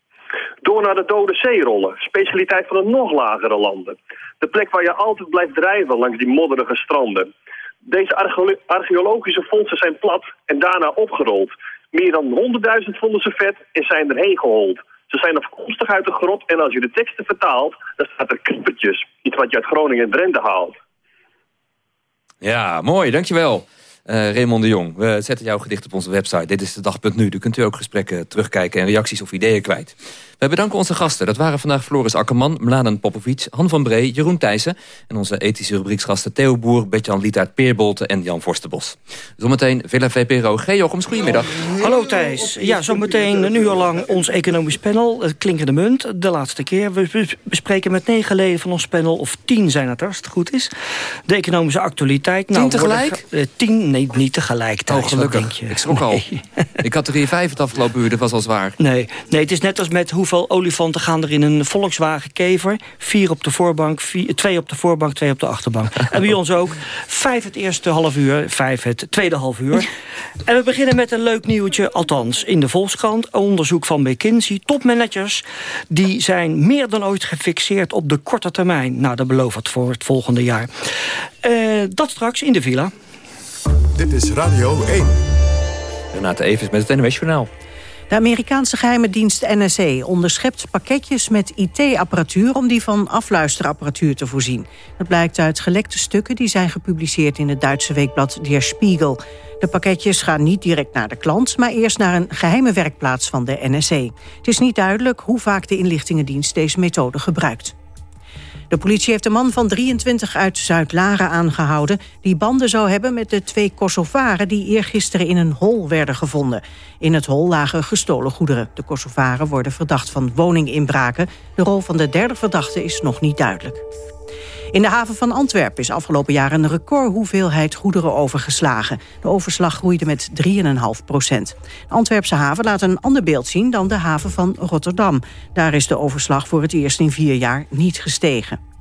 Door naar de Dode Zee rollen, specialiteit van de nog lagere landen. De plek waar je altijd blijft drijven langs die modderige stranden. Deze archeologische fondsen zijn plat en daarna opgerold. Meer dan 100.000 vonden ze vet en zijn erheen gehold. Ze zijn afkomstig uit de grot en als je de teksten vertaalt... dan staat er krippertjes, iets wat je uit Groningen en Drenthe haalt. Ja, mooi, dankjewel. Uh, Raymond de Jong, we zetten jouw gedicht op onze website. Dit is de dag.nu. Daar kunt u ook gesprekken terugkijken en reacties of ideeën kwijt. We bedanken onze gasten. Dat waren vandaag Floris Akkerman, Mladen Popovic, Han van Bree, Jeroen Thijssen... en onze ethische rubrieksgasten Theo Boer, Betjan Lietaert Peerbolte en Jan Vorstenbos. Zometeen Villa VPRO. G. Jochems, goedemiddag. Hallo Thijs. Ja, zometeen nu al lang ons economisch panel, het klinkende munt. De laatste keer. We bespreken met negen leden van ons panel, of tien zijn het als het goed is. De economische actualiteit. Tien nou, tegelijk? Uh, tien, nee, niet tegelijk Thijs. Oh, gelukkig. Ik schrok al. Ik had er hier vijf het afgelopen uur, dat was al zwaar. Nee, nee het is net als met hoeveel hoeveel olifanten gaan er in een Volkswagen kever? Vier op de voorbank, vier, twee op de voorbank, twee op de achterbank. [LAUGHS] en bij ons ook. Vijf het eerste half uur, vijf het tweede half uur. [LAUGHS] en we beginnen met een leuk nieuwtje, althans in de Volkskrant. Een onderzoek van McKinsey. Topmanagers die zijn meer dan ooit gefixeerd op de korte termijn. Nou, dat belooft het voor het volgende jaar. Uh, dat straks in de villa. Dit is Radio 1. Renate Evers met het NWS Journaal. De Amerikaanse geheime dienst NSA onderschept pakketjes met IT-apparatuur... om die van afluisterapparatuur te voorzien. Dat blijkt uit gelekte stukken die zijn gepubliceerd... in het Duitse weekblad Der Spiegel. De pakketjes gaan niet direct naar de klant... maar eerst naar een geheime werkplaats van de NSA. Het is niet duidelijk hoe vaak de inlichtingendienst deze methode gebruikt. De politie heeft een man van 23 uit Zuid-Laren aangehouden... die banden zou hebben met de twee Kosovaren... die eergisteren in een hol werden gevonden. In het hol lagen gestolen goederen. De Kosovaren worden verdacht van woninginbraken. De rol van de derde verdachte is nog niet duidelijk. In de haven van Antwerpen is afgelopen jaar een recordhoeveelheid goederen overgeslagen. De overslag groeide met 3,5 procent. De Antwerpse haven laat een ander beeld zien dan de haven van Rotterdam. Daar is de overslag voor het eerst in vier jaar niet gestegen.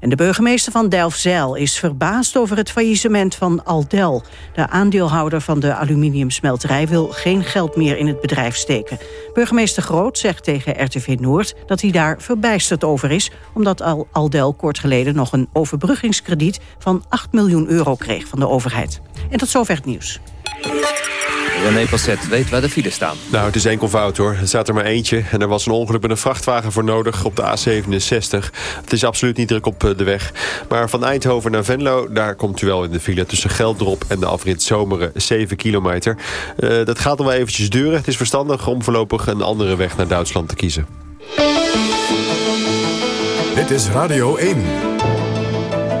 En de burgemeester van Delfzijl is verbaasd over het faillissement van Aldel. De aandeelhouder van de aluminiumsmelterij wil geen geld meer in het bedrijf steken. Burgemeester Groot zegt tegen RTV Noord dat hij daar verbijsterd over is... omdat Aldel kort geleden nog een overbruggingskrediet van 8 miljoen euro kreeg van de overheid. En tot zover het nieuws. René Passet weet waar de files staan. Nou, het is enkel fout hoor. Er staat er maar eentje. En er was een ongeluk met een vrachtwagen voor nodig op de A67. Het is absoluut niet druk op eh, de weg. Maar van Eindhoven naar Venlo, daar komt u wel in de file. Tussen Geldrop en de afrit Zomeren, 7 kilometer. Uh, dat gaat nog wel eventjes duren. Het is verstandig om voorlopig een andere weg naar Duitsland te kiezen. Dit is Radio 1.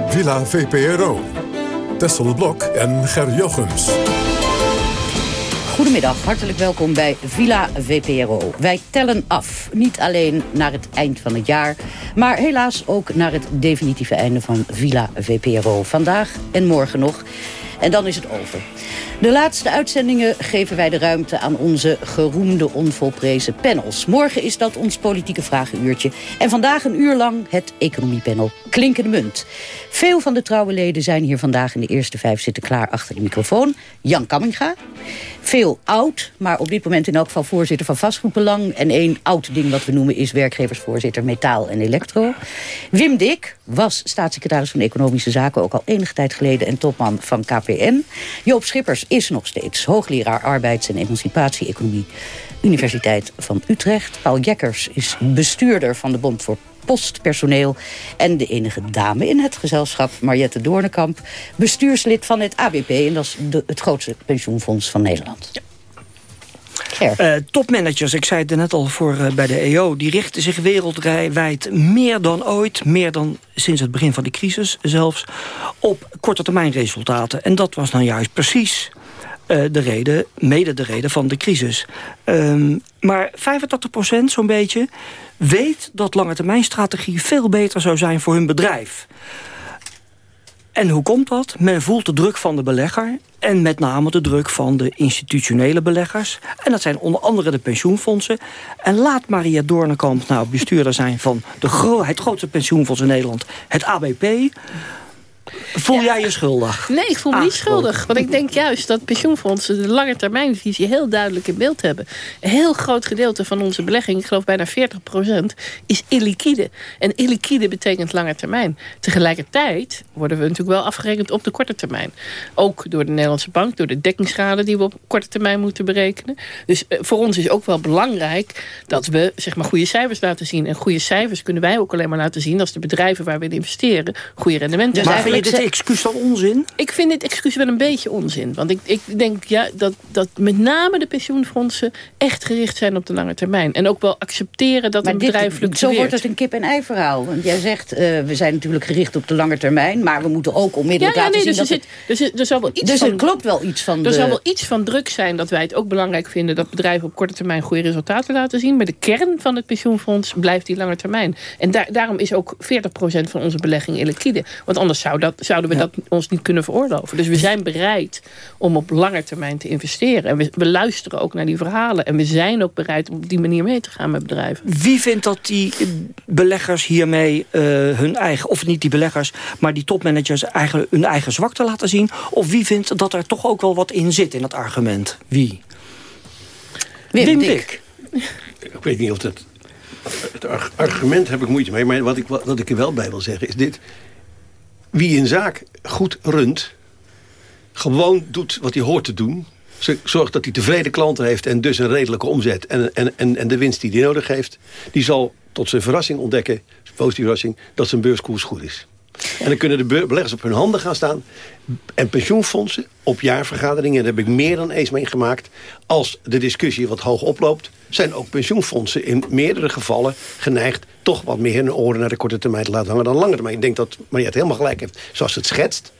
Villa VPRO. Tessel Blok en Ger Jochems. Goedemiddag, hartelijk welkom bij Villa VPRO. Wij tellen af, niet alleen naar het eind van het jaar... maar helaas ook naar het definitieve einde van Villa VPRO. Vandaag en morgen nog. En dan is het over. De laatste uitzendingen geven wij de ruimte aan onze geroemde onvolprezen panels. Morgen is dat ons politieke vragenuurtje. En vandaag een uur lang het economiepanel Klinkende Munt. Veel van de trouwe leden zijn hier vandaag in de eerste vijf zitten klaar achter de microfoon. Jan Kamminga. Veel oud, maar op dit moment in elk geval voorzitter van Vastgoedbelang. En één oud ding wat we noemen is werkgeversvoorzitter Metaal en Elektro. Wim Dik was staatssecretaris van Economische Zaken, ook al enige tijd geleden, en topman van KPN. Joop Schippers is nog steeds hoogleraar arbeids- en emancipatie-economie. Universiteit van Utrecht. Paul Jekkers is bestuurder van de Bond voor postpersoneel. En de enige dame in het gezelschap, Mariette Doornekamp... bestuurslid van het ABP, en dat is het grootste pensioenfonds van Nederland. Uh, topmanagers, ik zei het net al voor, uh, bij de EO... die richten zich wereldwijd meer dan ooit... meer dan sinds het begin van de crisis zelfs... op korte termijn resultaten. En dat was nou juist precies uh, de reden, mede de reden van de crisis. Um, maar 85% zo'n beetje weet dat lange termijn strategie veel beter zou zijn voor hun bedrijf. En hoe komt dat? Men voelt de druk van de belegger... en met name de druk van de institutionele beleggers. En dat zijn onder andere de pensioenfondsen. En laat Maria Doornekamp nou bestuurder zijn van de het grootste pensioenfonds in Nederland... het ABP... Voel jij je schuldig? Nee, ik voel me niet schuldig. Want ik denk juist dat pensioenfondsen de lange termijnvisie heel duidelijk in beeld hebben. Een heel groot gedeelte van onze belegging, ik geloof bijna 40% is illiquide. En illiquide betekent lange termijn. Tegelijkertijd worden we natuurlijk wel afgerekend op de korte termijn. Ook door de Nederlandse bank, door de dekkingsschade die we op korte termijn moeten berekenen. Dus eh, voor ons is ook wel belangrijk dat we zeg maar, goede cijfers laten zien. En goede cijfers kunnen wij ook alleen maar laten zien als de bedrijven waar we in investeren goede rendementen hebben je dit excuus dan onzin? Ik vind dit excuus wel een beetje onzin. Want ik, ik denk ja, dat, dat met name de pensioenfondsen echt gericht zijn op de lange termijn. En ook wel accepteren dat een bedrijf fluctueert. Zo wordt het een kip-en-ei verhaal. Want jij zegt, uh, we zijn natuurlijk gericht op de lange termijn. Maar we moeten ook onmiddellijk ja, ja, nee, laten zien dus dat er, er zal wel iets dus van, er klopt wel iets van Er zal wel iets van druk zijn dat wij het ook belangrijk vinden... dat bedrijven op korte termijn goede resultaten laten zien. Maar de kern van het pensioenfonds blijft die lange termijn. En daar, daarom is ook 40% van onze belegging illiquide. Want anders zou dat, zouden we dat ons niet kunnen veroorloven. Dus we zijn bereid om op lange termijn te investeren. En we, we, luisteren ook naar die verhalen. En we zijn ook bereid om op die manier mee te gaan met bedrijven. Wie vindt dat die beleggers hiermee uh, hun eigen... of niet die beleggers, maar die topmanagers eigenlijk hun eigen zwakte laten zien? Of wie vindt dat er toch ook wel wat in zit in dat argument? Wie? Wim, Wim Dik. Ik weet niet of dat... Het argument heb ik moeite mee. Maar wat ik, wat ik er wel bij wil zeggen is dit wie een zaak goed runt, gewoon doet wat hij hoort te doen... zorgt dat hij tevreden klanten heeft en dus een redelijke omzet... en, en, en, en de winst die hij nodig heeft... die zal tot zijn verrassing ontdekken, positieve verrassing... dat zijn beurskoers goed is. En dan kunnen de beleggers op hun handen gaan staan. En pensioenfondsen op jaarvergaderingen, daar heb ik meer dan eens mee gemaakt. Als de discussie wat hoog oploopt, zijn ook pensioenfondsen in meerdere gevallen geneigd toch wat meer hun oren naar de korte termijn te laten hangen dan lange termijn. Ik denk dat Maria het helemaal gelijk heeft, zoals het schetst.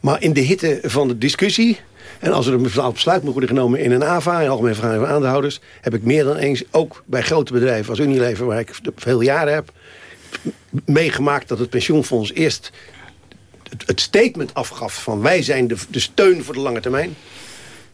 Maar in de hitte van de discussie en als er een besluit moet worden genomen in een AVA... in Algemene Vergadering van Aandeelhouders... heb ik meer dan eens, ook bij grote bedrijven als Unilever... waar ik veel jaren heb, meegemaakt dat het pensioenfonds eerst het, statement afgaf van wij zijn de, de steun voor de lange termijn.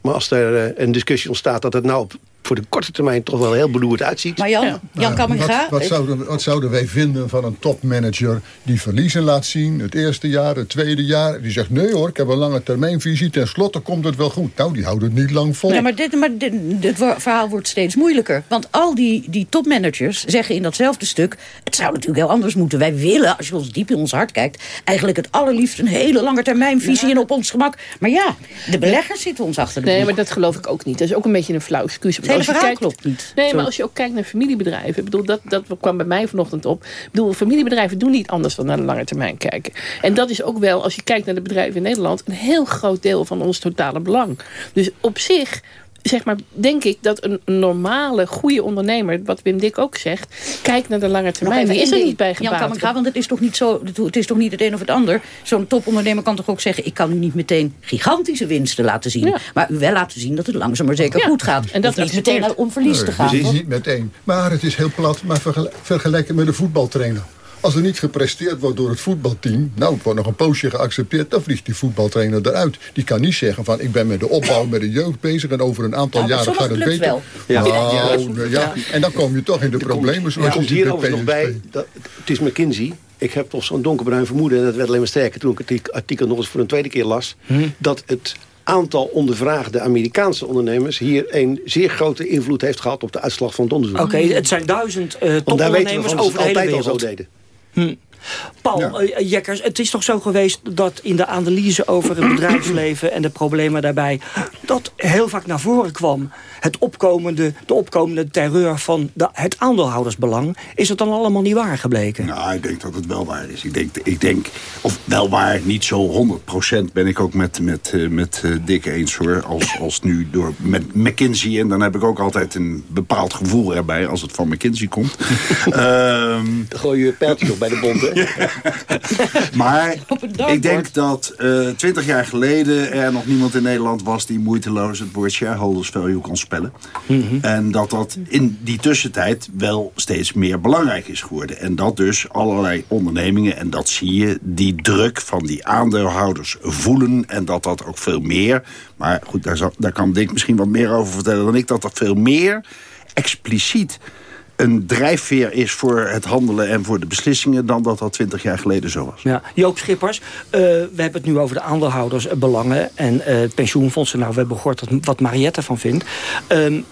Maar als er eh, een discussie ontstaat dat het nou voor de korte termijn toch wel heel beloerd uitziet. Maar Jan, Jan nou, Wat, wat, zouden, wat zouden wij vinden van een topmanager die verliezen laat zien... het eerste jaar, het tweede jaar. Die zegt, nee hoor, ik heb een lange termijnvisie. Ten slotte komt het wel goed. Nou, die houdt het niet lang vol. Ja, maar dit, maar dit, dit verhaal wordt steeds moeilijker. Want al die, die topmanagers zeggen in datzelfde stuk... het zou natuurlijk heel anders moeten. Wij willen, als je ons diep in ons hart kijkt... eigenlijk het allerliefst een hele lange termijnvisie en op ons gemak. Maar ja, de beleggers zitten ons achter de Nee, maar dat geloof ik ook niet. Dat is ook een beetje een flauw excuus hele verhaal klopt niet. Nee, maar als je ook kijkt naar familiebedrijven. Ik bedoel, dat, dat kwam bij mij vanochtend op. Ik bedoel, familiebedrijven doen niet anders dan naar de lange termijn kijken. En dat is ook wel, als je kijkt naar de bedrijven in Nederland... een heel groot deel van ons totale belang. Dus op zich zeg maar, denk ik dat een normale, goede ondernemer... wat Wim Dik ook zegt, kijkt naar de lange termijn. Die is er niet bij gebaat. Jan want het is toch niet zo, het is toch niet het een of het ander. Zo'n topondernemer kan toch ook zeggen... ik kan u niet meteen gigantische winsten laten zien... maar u wel laten zien dat het langzaam maar zeker goed gaat. En dat niet meteen om verlies te gaan. Het is niet meteen. Maar het is heel plat, maar vergelijken met een voetbaltrainer. Als er niet gepresteerd wordt door het voetbalteam... nou, het wordt nog een poosje geaccepteerd... dan vliegt die voetbaltrainer eruit. Die kan niet zeggen van... ik ben met de opbouw met de jeugd bezig... en over een aantal jaren gaat het beter. Wel. Ja. Nou, ja. En dan kom je toch in de problemen. Zoals komt hier overigens nog bij... Dat, het is McKinsey ik heb toch zo'n donkerbruin vermoeden... en dat werd alleen maar sterker toen ik het artikel nog eens voor een tweede keer las... Hm? dat het aantal ondervraagde Amerikaanse ondernemers... hier een zeer grote invloed heeft gehad op de uitslag van het onderzoek. Oké, het zijn duizend uh, topondernemers over de hele wereld. Al zo deden. Hm. Paul ja. Eh, Jekkers, het is toch zo geweest dat in de analyse over het bedrijfsleven en de problemen daarbij, dat heel vaak naar voren kwam het opkomende, de opkomende terreur van de, het aandeelhoudersbelang. Is het dan allemaal niet waar gebleken? Nou, ik denk dat het wel waar is. Ik denk, ik denk of wel waar, niet zo 100% ben ik ook met, met, eh, met uh, Dick eens hoor. Als, als nu door met McKinsey. En dan heb ik ook altijd een bepaald gevoel erbij als het van McKinsey komt. um, [LAUGHS] dan gooi je pijltjes op bij de bonden. [LAUGHS] maar [LAUGHS] ik denk dat uh, twintig jaar geleden er nog niemand in Nederland was... die moeiteloos het woord shareholders value kon spellen. Mhm. En dat dat in die tussentijd wel steeds meer belangrijk is geworden. En dat dus allerlei ondernemingen, en dat zie je... die druk van die aandeelhouders voelen en dat dat ook veel meer... maar goed, daar, zal, daar kan Dick misschien wat meer over vertellen dan ik... dat dat veel meer expliciet een drijfveer is voor het handelen en voor de beslissingen... dan dat dat twintig jaar geleden zo was. Ja. Joop Schippers, uh, we hebben het nu over de aandeelhoudersbelangen... en uh, pensioenfondsen. Nou, we hebben gehoord wat Mariette van vindt. Uh,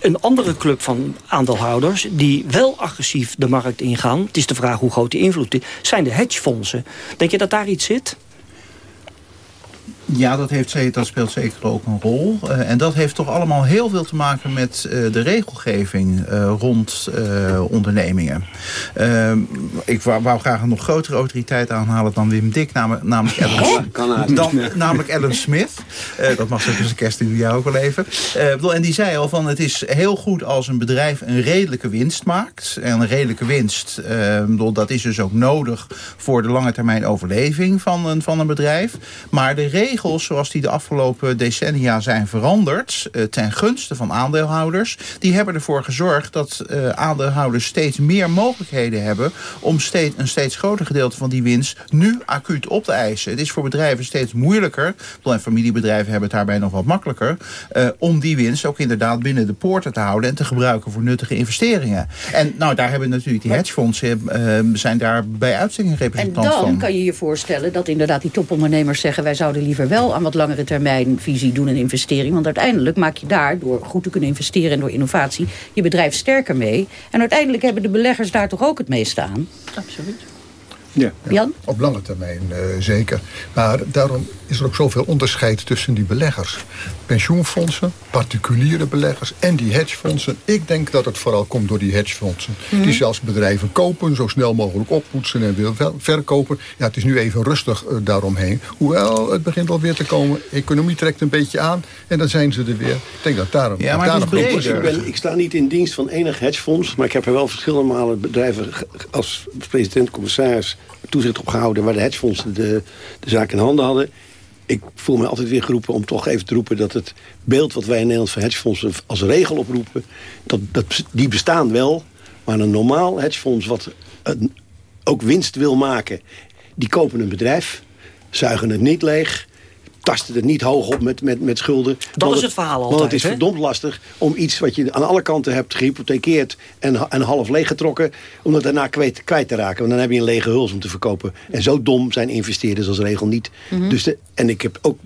een andere club van aandeelhouders die wel agressief de markt ingaan... het is de vraag hoe groot die invloed is, zijn de hedgefondsen. Denk je dat daar iets zit? Ja, dat, heeft, dat speelt zeker ook een rol. Uh, en dat heeft toch allemaal heel veel te maken met uh, de regelgeving uh, rond ondernemingen. ik wou, wou, graag een nog grotere autoriteit aanhalen dan Wim Dik, namelijk, namelijk Adam, dan, namelijk Smith. dat mag zo tussen kerst en jou ook wel even. Bedoel, en die zei al van het is heel goed als een bedrijf een redelijke winst maakt. En een redelijke winst, bedoel, dat is dus ook nodig voor de lange termijn overleving van een, van een bedrijf. Maar de regel regels zoals die de afgelopen decennia zijn veranderd... Uh, ten gunste van aandeelhouders... die hebben ervoor gezorgd dat uh, aandeelhouders steeds meer mogelijkheden hebben... om steeds, een steeds groter gedeelte van die winst nu acuut op te eisen. Het is voor bedrijven steeds moeilijker... en familiebedrijven hebben het daarbij nog wat makkelijker... Uh, om die winst ook inderdaad binnen de poorten te houden... en te gebruiken voor nuttige investeringen. En nou, daar hebben natuurlijk die hedgefondsen... zijn daar bij uitstekking representant van. En dan kan je je voorstellen dat inderdaad die topondernemers zeggen... wij zouden liever wel aan wat langere termijn visie doen en investering. Want uiteindelijk maak je daar, door goed te kunnen investeren en door innovatie, je bedrijf sterker mee. En uiteindelijk hebben de beleggers daar toch ook het meeste aan. Absoluut. Ja, Jan? op lange termijn uh, zeker. Maar daarom is er ook zoveel onderscheid tussen die beleggers. Pensioenfondsen, particuliere beleggers en die hedgefondsen. Ik denk dat het vooral komt door die hedgefondsen. Mm Die zelfs bedrijven kopen, zo snel mogelijk oppoetsen en wil verkopen. Ja, het is nu even rustig uh, daaromheen. Hoewel, het begint alweer te komen. Economie trekt een beetje aan en dan zijn ze er weer. Ik denk dat daarom... Ja, maar daarom ik, ben, ik sta niet in dienst van enig hedgefonds... maar ik heb er wel verschillende malen bedrijven als president-commissaris toezicht op gehouden... waar de hedgefondsen de, de zaak in handen hadden. Ik voel me altijd weer geroepen om toch even te roepen... dat het beeld wat wij in Nederland van hedgefondsen als regel oproepen... Dat, dat, die bestaan wel, maar een normaal hedgefonds... wat ook winst wil maken, die kopen een bedrijf... zuigen het niet leeg tasten het niet hoog op met, met, met schulden. Dat is het verhaal altijd. Want het is verdomd lastig om iets wat je aan alle kanten hebt gehypothekeerd... en, en half leeggetrokken, om dat daarna kwijt, kwijt te raken. Want dan heb je een lege huls om te verkopen. En zo dom zijn investeerders als regel niet. Mhm. dus de, en ik heb ook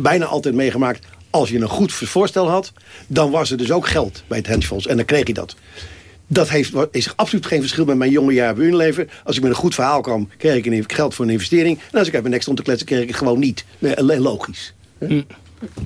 bijna altijd meegemaakt... als je een goed voorstel had, dan was er dus ook geld bij het hedgefonds. En dan kreeg je dat. Dat heeft, is absoluut geen verschil met mijn jonge jaren bij. Als ik met een goed verhaal kwam, kreeg ik een, geld voor een investering. En als ik even niks stond te kletsen, kreeg ik het gewoon niet. alleen logisch. Hm.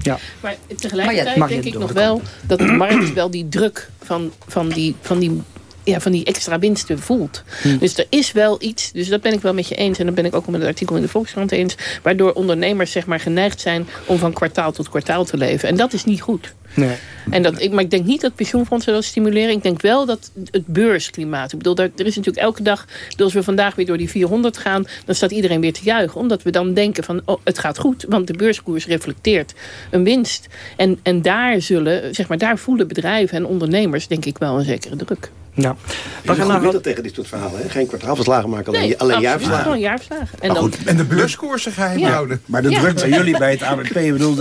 Ja. Maar tegelijkertijd maar denk ik nog wel dat de markt wel die druk van, van, die, van die ja, van die extra winsten voelt. Hm. Dus er is wel iets, dus dat ben ik wel met je eens... en dat ben ik ook met het artikel in de Volkskrant eens... waardoor ondernemers zeg maar, geneigd zijn om van kwartaal tot kwartaal te leven. En dat is niet goed. Nee. En dat, ik, maar ik denk niet dat pensioenfondsen dat stimuleren. Ik denk wel dat het beursklimaat... Ik bedoel, er, er is natuurlijk elke dag... Als we vandaag weer door die 400 gaan... dan staat iedereen weer te juichen. Omdat we dan denken van, oh, het gaat goed. Want de beurskoers reflecteert een winst. En, en daar zullen, zeg maar, daar voelen bedrijven en ondernemers... denk ik wel een zekere druk. Ja. We gaan naar dat tegen dit soort verhalen. Hè? Geen kwartaalverslagen maken, alleen, nee, alleen jaarverslagen. Gewoon jaarverslagen. En, dan... en de beurskoersen geheim ja. houden. Maar de druk bij jullie bij het ABP, bedoel,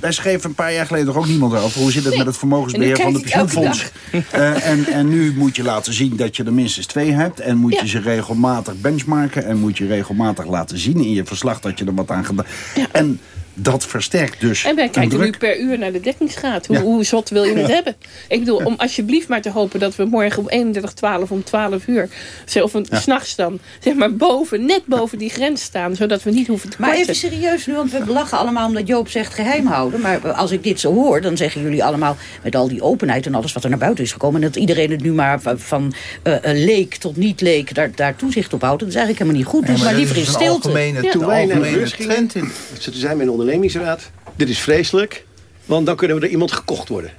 daar schreef een paar jaar geleden toch ook niemand over. Hoe zit het met het vermogensbeheer van de pensioenfonds? Uh, en, en nu moet je laten zien dat je er minstens twee hebt. En moet je ze regelmatig benchmarken. En moet je regelmatig laten zien in je verslag dat je er wat aan gedaan. En dat versterkt dus En wij kijken nu per uur naar de dekkingsgraad. Hoe, hoe zot wil je het hebben? Ik bedoel, om alsjeblieft maar te hopen dat we morgen om 31.12 om 12 uur... of een ja. s'nachts dan, zeg maar boven, net boven die grens staan. Zodat we niet hoeven te Maar even serieus nu, want we lachen allemaal omdat Joop zegt geheim houden. Maar als ik dit zo hoor, dan zeggen jullie allemaal... met al die openheid en alles wat er naar buiten is gekomen... en dat iedereen het nu maar van uh, leek tot niet leek daar, daar toezicht op houdt. Dat is eigenlijk helemaal niet goed. Dus maar, liever in stilte. Algemene, ja. algemene trend Ze zijn met ondernemingsraad. Dit is vreselijk, want dan kunnen we er iemand gekocht worden.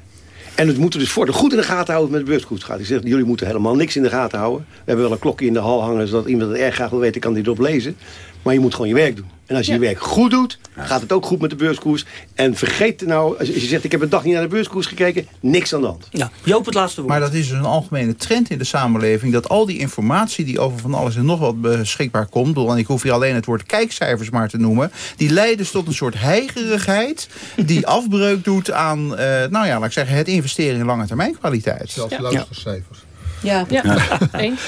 En het moeten dus voor de goed in de gaten houden met de beurskoers gaat. Die zegt, jullie moeten helemaal niks in de gaten houden. We hebben wel een klokje in de hal hangen, zodat iemand het erg graag wil weten, kan die erop lezen. Maar je moet gewoon je werk doen. En als je je werk goed doet, gaat het ook goed met de beurskoers. En vergeet nou, als je zegt, ik heb een dag niet naar de beurskoers gekeken, niks aan de hand. Ja, Joop, het laatste woord. Maar dat is dus een algemene trend in de samenleving... dat al die informatie die over van alles en nog wat beschikbaar komt... en ik hoef hier alleen het woord kijkcijfers maar te noemen... die leidt dus tot een soort heigerigheid... die [LAUGHS] afbreuk doet aan, eh, nou ja, laat ik zeggen... het investeren in lange termijn kwaliteit. Zelfs Ja. luistercijfers. Ja, [LAUGHS] Ja.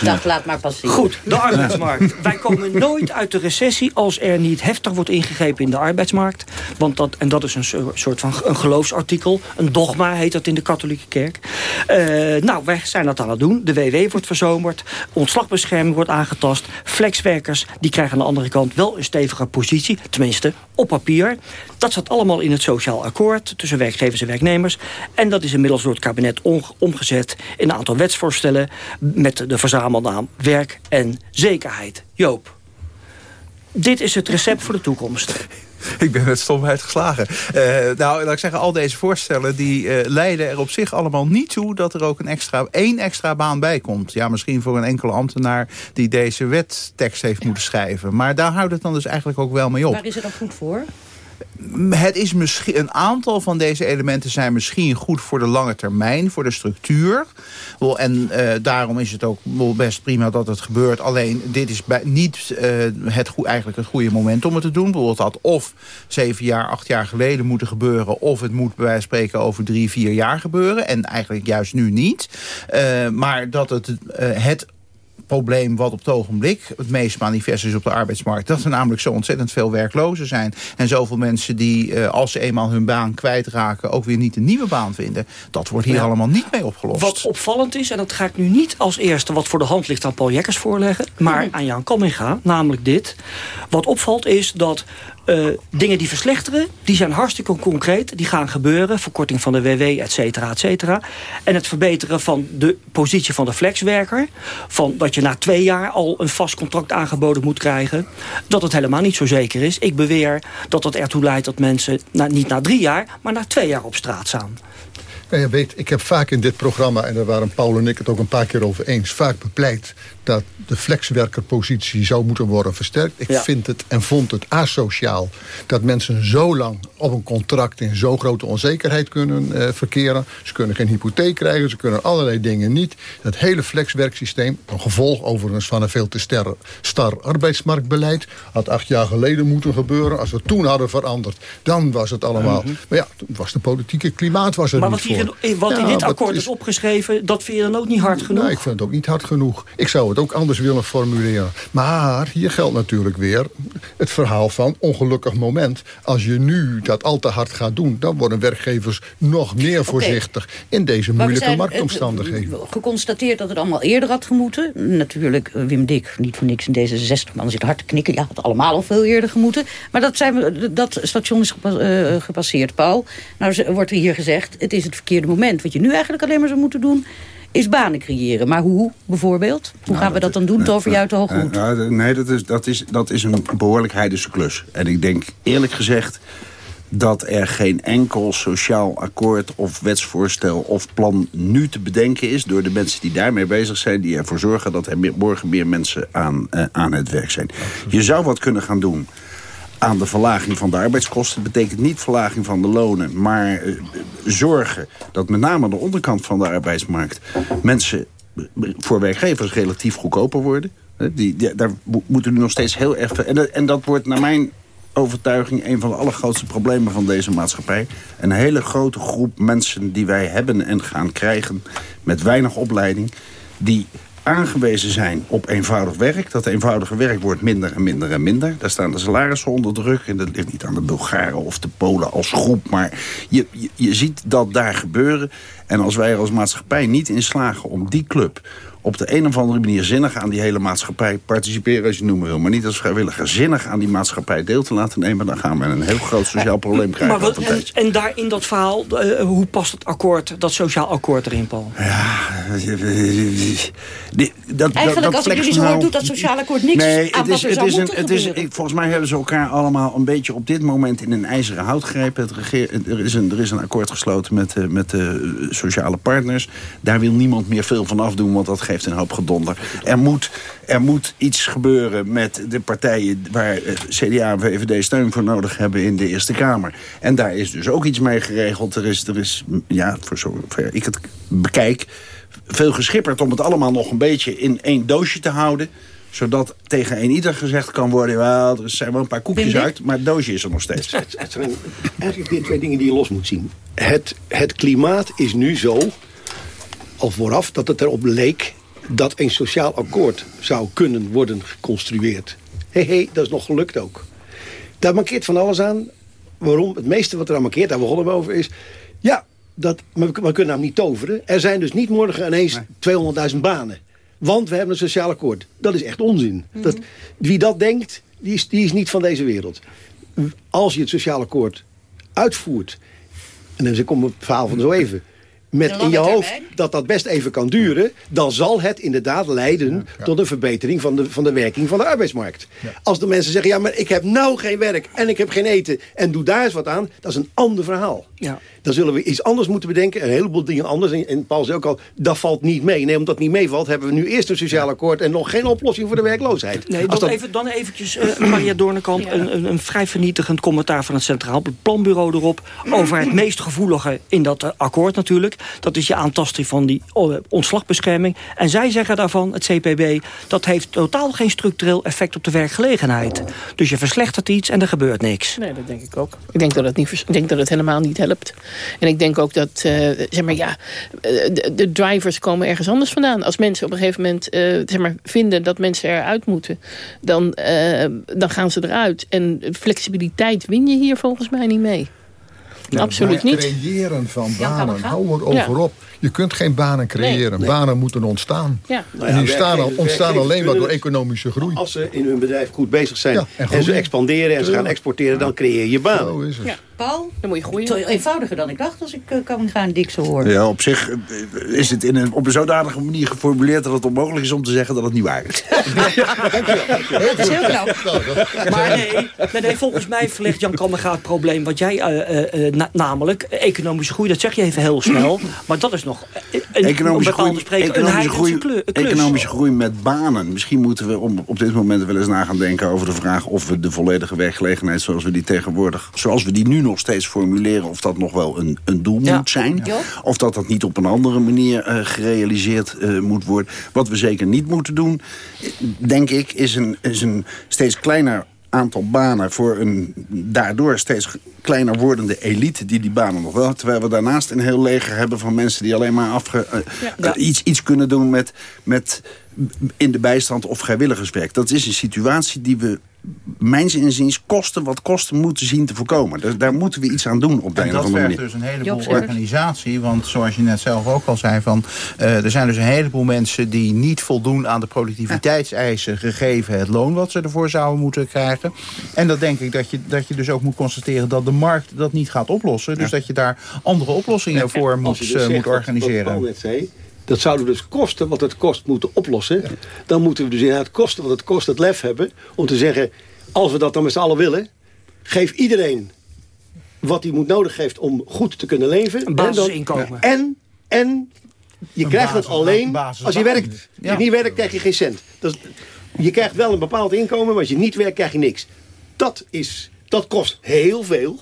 dat laat maar passeren. Goed, de arbeidsmarkt. [LAUGHS] Wij komen nooit uit de recessie als er niet heftig wordt ingegrepen in de arbeidsmarkt. Want dat, en dat is een so- soort van een geloofsartikel. Een dogma heet dat in de katholieke kerk. Eh, nou, wij zijn dat aan het doen. De WW wordt verzomerd. Ontslagbescherming wordt aangetast. Flexwerkers die krijgen aan de andere kant wel een stevige positie. Tenminste, op papier. Dat zat allemaal in het sociaal akkoord tussen werkgevers en werknemers. En dat is inmiddels door het kabinet omgezet in een aantal wetsvoorstellen... met de verzamelnaam werk en zekerheid. Joop, dit is het recept voor de toekomst. [LAUGHS] Ik ben met stomheid geslagen. Eh, nou, laat ik zeggen, al deze voorstellen die eh, leiden er op zich allemaal niet toe... dat er ook een extra, één extra baan bij komt. Ja, misschien voor een enkele ambtenaar die deze wettekst heeft moeten schrijven. Maar daar houdt het dan dus eigenlijk ook wel mee op. Waar is het dan goed voor? Het is misschien, een aantal van deze elementen zijn misschien goed voor de lange termijn, voor de structuur. En eh, daarom is het ook best prima dat het gebeurt. Alleen dit is bij, niet eh, het, eigenlijk het goede moment om het te doen. Bijvoorbeeld dat of zeven jaar, acht jaar geleden moeten gebeuren... of het moet bij wijze van spreken over drie, vier jaar gebeuren. En eigenlijk juist nu niet. Eh, maar dat het, het probleem wat op het ogenblik het meest manifest is op de arbeidsmarkt. Dat er namelijk zo ontzettend veel werklozen zijn. En zoveel mensen die, eh, als ze eenmaal hun baan kwijtraken... ook weer niet een nieuwe baan vinden. Dat wordt hier Ja. allemaal niet mee opgelost. Wat opvallend is, en dat ga ik nu niet als eerste wat voor de hand ligt aan Paul Jekkers voorleggen, maar aan Jan Kamminga, namelijk dit. Wat opvalt is dat eh, dingen die verslechteren, die zijn hartstikke concreet, die gaan gebeuren, verkorting van de WW, et cetera, et cetera. En het verbeteren van de positie van de flexwerker, van dat je na twee jaar al een vast contract aangeboden moet krijgen, dat het helemaal niet zo zeker is. Ik beweer dat dat ertoe leidt dat mensen na, niet na drie jaar, maar na twee jaar op straat staan. Nou, je weet, ik heb vaak in dit programma, en daar waren Paul en ik het ook een paar keer over eens, vaak bepleit dat de flexwerkerpositie zou moeten worden versterkt. Ik Ja. vind het en vond het asociaal dat mensen zo lang op een contract in zo grote onzekerheid kunnen eh, verkeren. Ze kunnen geen hypotheek krijgen, ze kunnen allerlei dingen niet. Dat hele flexwerksysteem, een gevolg overigens van een veel te ster, star arbeidsmarktbeleid, had acht jaar geleden moeten gebeuren. Als we toen hadden veranderd, dan was het allemaal. Maar ja, toen was de politieke klimaat was er Maar niet wat, hier voor. in, wat in dit akkoord is, opgeschreven, dat vind je dan ook niet hard genoeg? Nee, ik vind het ook niet hard genoeg. Ik zou het ook anders willen formuleren. Maar hier geldt natuurlijk weer het verhaal van ongelukkig moment. Als je nu dat al te hard gaat doen... dan worden werkgevers nog meer voorzichtig in deze moeilijke zijn, marktomstandigheden. eh, Geconstateerd dat het allemaal eerder had gemoeten. Natuurlijk, eh, Wim Dik, niet voor niks in D66, man zit hard te knikken. Ja, het had allemaal al veel eerder gemoeten. Maar dat, zijn we, dat station is gepa- eh, gepasseerd, Paul. Nou wordt er hier gezegd, het is het verkeerde moment. Wat je nu eigenlijk alleen maar zou moeten doen, is banen creëren. Maar hoe, bijvoorbeeld? Hoe gaan we dat dan doen, over je uit de hoge Eh, hoed? nou, nee, dat is, dat, is, dat is een behoorlijk heidense klus. En ik denk eerlijk gezegd dat er geen enkel sociaal akkoord of wetsvoorstel of plan nu te bedenken is... door de mensen die daarmee bezig zijn... die ervoor zorgen dat er morgen meer mensen aan, eh, aan het werk zijn. Je zou wat kunnen gaan doen aan de verlaging van de arbeidskosten. Dat betekent niet verlaging van de lonen, maar eh, zorgen dat met name aan de onderkant van de arbeidsmarkt mensen eh, voor werkgevers relatief goedkoper worden. Die, die- daar mo- moeten nu nog steeds heel erg... En, dat- en dat wordt naar mijn overtuiging een van de allergrootste problemen van deze maatschappij. Een hele grote groep mensen die wij hebben en gaan krijgen met weinig opleiding... die aangewezen zijn op eenvoudig werk. Dat eenvoudige werk wordt minder en minder en minder. Daar staan de salarissen onder druk. En dat ligt niet aan de Bulgaren of de Polen als groep. Maar je, je, ziet dat daar gebeuren. En als wij als maatschappij niet in slagen om die club op de een of andere manier zinnig aan die hele maatschappij participeren als je het noemen wil, maar niet als vrijwilliger zinnig aan die maatschappij deel te laten nemen, dan gaan we een heel groot sociaal probleem krijgen. Maar wat, en, en daar in dat verhaal, eh, hoe past het akkoord, dat sociaal akkoord erin, Paul? Die- dat, Eigenlijk, als ik jullie zo hoor, doet dat sociaal akkoord niks nee, aan het wat is, er het zou is een, het is, ik, Volgens mij hebben ze elkaar allemaal een beetje op dit moment in een ijzeren hout gegrepen. Het regeer, er, is een, er is een akkoord gesloten met, de- met de sociale partners. Daar wil niemand meer veel van afdoen, want dat geeft een hoop gedonder. Er moet, er moet iets gebeuren met de partijen waar eh, CDA en VVD steun voor nodig hebben in de Eerste Kamer. En daar is dus ook iets mee geregeld. Er is, er is ja, voor zover ik het bekijk, veel geschipperd om het allemaal nog een beetje in één doosje te houden zodat tegen een ieder gezegd kan worden... wel, er zijn wel een paar koekjes uit, maar het doosje is er nog steeds. Het zijn eigenlijk die twee dingen die je los moet zien. Het, het klimaat is nu zo, al vooraf, dat het erop leek... dat een sociaal akkoord zou kunnen worden geconstrueerd. Hé, hey, hey, dat is nog gelukt ook. Daar mankeert van alles aan. Waarom? Het meeste wat er aan mankeert, daar begonnen we over, is... ja, dat, we, we kunnen nou niet toveren. Er zijn dus niet morgen ineens 200.000 banen. Want we hebben een sociaal akkoord. Dat is echt onzin. dat, wie dat denkt, die is, die is niet van deze wereld. Als je het sociaal akkoord uitvoert... en dan kom ik op het verhaal van zo even met in je hoofd dat dat best even kan duren... dan zal het inderdaad leiden tot een verbetering van de, van de werking van de arbeidsmarkt. Als de mensen zeggen, ja, maar ik heb nou geen werk en ik heb geen eten... en doe daar eens wat aan, dat is een ander verhaal. Ja. Dan zullen we iets anders moeten bedenken, een heleboel dingen anders. En, en Paul zei ook al, dat valt niet mee. Nee, omdat het niet meevalt, hebben we nu eerst een sociaal akkoord... en nog geen oplossing voor de werkloosheid. Nee, dan, even, dan eventjes, uh, Maria Doornekamp... Een, een, een, vrij vernietigend commentaar van het Centraal Planbureau erop... over het meest gevoelige in dat uh, akkoord natuurlijk. Dat is je aantasting van die uh, ontslagbescherming. En zij zeggen daarvan, het CPB... dat heeft totaal geen structureel effect op de werkgelegenheid. Dus je verslechtert iets en er gebeurt niks. Nee, dat denk ik ook. Ik denk dat het, niet, ik denk dat het helemaal niet helpt. En ik denk ook dat, uh, zeg maar, ja, de, de, drivers komen ergens anders vandaan. Als mensen op een gegeven moment uh, zeg maar, vinden dat mensen eruit moeten... Dan, uh, dan gaan ze eruit. En flexibiliteit win je hier volgens mij niet mee. Absoluut niet. Het creëren van banen, hou er over op. Je kunt geen banen creëren. Nee. Banen moeten ontstaan. Ja. Nou en ja, die staan, ontstaan alleen maar door economische groei. Als ze in hun bedrijf goed bezig zijn Ja, en ze expanderen en ze gaan exporteren... dan creëer je banen. Zo is het. Ja. Paul, Dan moet je groeien. eenvoudiger dan ik dacht als ik uh, kan gaan dik zo hoor. Ja, op zich eh, is het in een, op een zodanige manier geformuleerd... dat het onmogelijk is om te zeggen dat het niet waar is. [LAUGHS] Dat is heel knap. Maar nee, nee, nee, volgens mij verlegt Jan Kammerga het probleem... wat jij, eh, eh, eh, na- namelijk economische groei, dat zeg je even heel snel... maar dat is nog een, Economische groei, spreken, economische, groei, kleur- klus. economische groei met banen. Misschien moeten we om, op dit moment wel eens na gaan denken over de vraag... of we de volledige werkgelegenheid zoals we die tegenwoordig... zoals we die nu nog steeds formuleren... of dat nog wel een, een doel Ja. moet zijn. Ja. Of dat dat niet op een andere manier eh, gerealiseerd eh, moet worden. Wat we zeker niet moeten doen, denk ik... is een, is een steeds kleiner aantal banen voor een daardoor steeds kleiner wordende elite die die banen nog wel. Terwijl we daarnaast een heel leger hebben van mensen die alleen maar afge, eh, Ja. eh, iets, iets kunnen doen met, met in de bijstand of vrijwilligerswerk. Dat is een situatie die we mijns inziens kosten wat kosten moeten zien te voorkomen. Dus daar moeten we iets aan doen op de En een of dat andere vergt manier. dus een heleboel Job organisatie. Want zoals je net zelf ook al zei... Van, eh, er zijn dus een heleboel mensen die niet voldoen aan de productiviteitseisen... gegeven het loon wat ze ervoor zouden moeten krijgen. En dat denk ik dat je, dat je dus ook moet constateren... dat de markt dat niet gaat oplossen. Dus dat je daar andere oplossingen voor moet, je dus eh, zegt moet wat- Wat Paul organiseren. net zei, dat zouden we dus kosten wat het kost moeten oplossen. Dan moeten we dus inderdaad kosten wat het kost het lef hebben... om te zeggen, als we dat dan met z'n allen willen... geef iedereen wat hij moet nodig heeft om goed te kunnen leven. Een En dan- basisinkomen. En, en je Een krijgt het basis- alleen als je werkt. Als Ja. je niet werkt, krijg je geen cent. Dat is- je krijgt wel een bepaald inkomen, maar als je niet werkt, krijg je niks. Dat, is, dat kost heel veel.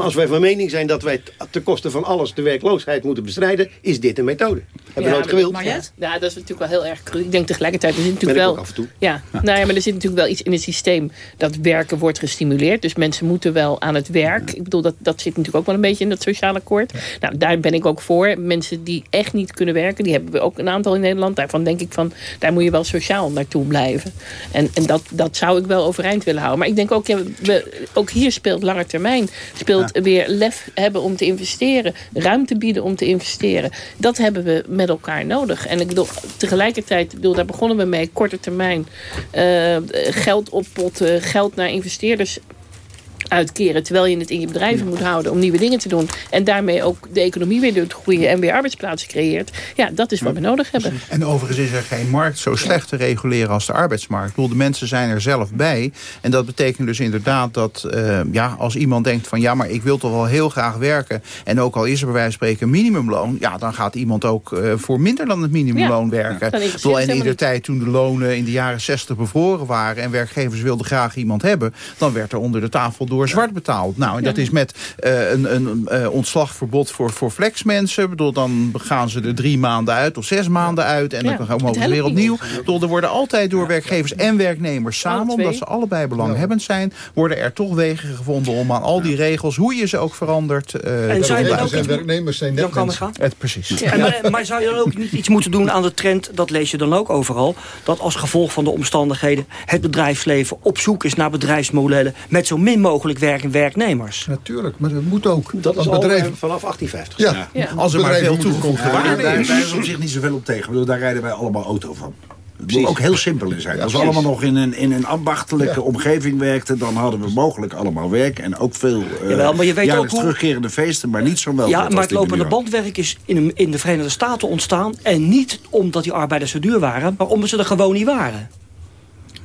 Maar als wij van mening zijn dat wij ten koste van alles de werkloosheid moeten bestrijden, is dit een methode. Hebben we nooit gewild. Mariette? Ja, dat is natuurlijk wel heel erg cru. Ik denk tegelijkertijd, er zit natuurlijk Ben ik wel... ook af en toe. Ja, Nou ja, maar er zit natuurlijk wel iets in het systeem dat werken wordt gestimuleerd. Dus mensen moeten wel aan het werk. Ik bedoel, dat, dat zit natuurlijk ook wel een beetje in dat sociale akkoord. Nou, daar ben ik ook voor. Mensen die echt niet kunnen werken, die hebben we ook een aantal in Nederland. Daarvan denk ik van, daar moet je wel sociaal naartoe blijven. En, en dat, dat zou ik wel overeind willen houden. Maar ik denk ook, ja, we, ook hier speelt lange termijn. Speelt weer lef hebben om te investeren. Ruimte bieden om te investeren. Dat hebben we met elkaar nodig. En ik bedoel, tegelijkertijd, bedoel, daar begonnen we mee. Korte termijn. eh, geld oppotten, geld naar investeerders uitkeren... terwijl je het in je bedrijven moet houden om nieuwe dingen te doen... en daarmee ook de economie weer doet groeien... en weer arbeidsplaatsen creëert. Ja, dat is wat we nodig hebben. En overigens is er geen markt zo slecht te reguleren als de arbeidsmarkt. Ik bedoel, de mensen zijn er zelf bij. En dat betekent dus inderdaad dat uh, ja, als iemand denkt van... ja, maar ik wil toch wel heel graag werken... en ook al is er bij wijze van spreken minimumloon... ja, dan gaat iemand ook uh, voor minder dan het minimumloon ja, werken. Bedoel, en in de tijd toen de lonen in de jaren 60 bevroren waren... en werkgevers wilden graag iemand hebben... dan werd er onder de tafel door zwart betaald. Nou, en dat is met uh, een, een uh, ontslagverbod voor, voor flexmensen. Ik bedoel, dan gaan ze er drie maanden uit of zes maanden uit... en dan mogen ze weer opnieuw. Bedoel, er worden altijd door werkgevers en werknemers samen... omdat ze allebei belanghebbend zijn... worden er toch wegen gevonden om aan al die regels... hoe je ze ook verandert... Uh, en zou je dan ook zijn werknemers zijn net Het, precies. Ja. Maar, maar, zou je dan ook niet iets moeten doen aan de trend... dat lees je dan ook overal... dat als gevolg van de omstandigheden... het bedrijfsleven op zoek is naar bedrijfsmodellen... met zo min mogelijk werk en werknemers? Natuurlijk, maar dat moet ook. Dat is al bedrijf... vanaf 1850. Ja, ja. als er maar veel toegevoegde waarde is. Daar is op zich niet zoveel op tegen. Bedoel, daar rijden wij allemaal auto van. Het moet ook heel simpel in zijn. Ja, Als we allemaal nog in een, in een ambachtelijke ja. omgeving werkten... dan hadden we mogelijk allemaal werk. En ook veel uh, Jawel, maar je weet ook hoe... terugkerende feesten, maar niet zo wel. Ja, maar het lopende bandwerk is in, in de Verenigde Staten ontstaan. En niet omdat die arbeiders zo duur waren... maar omdat ze er gewoon niet waren.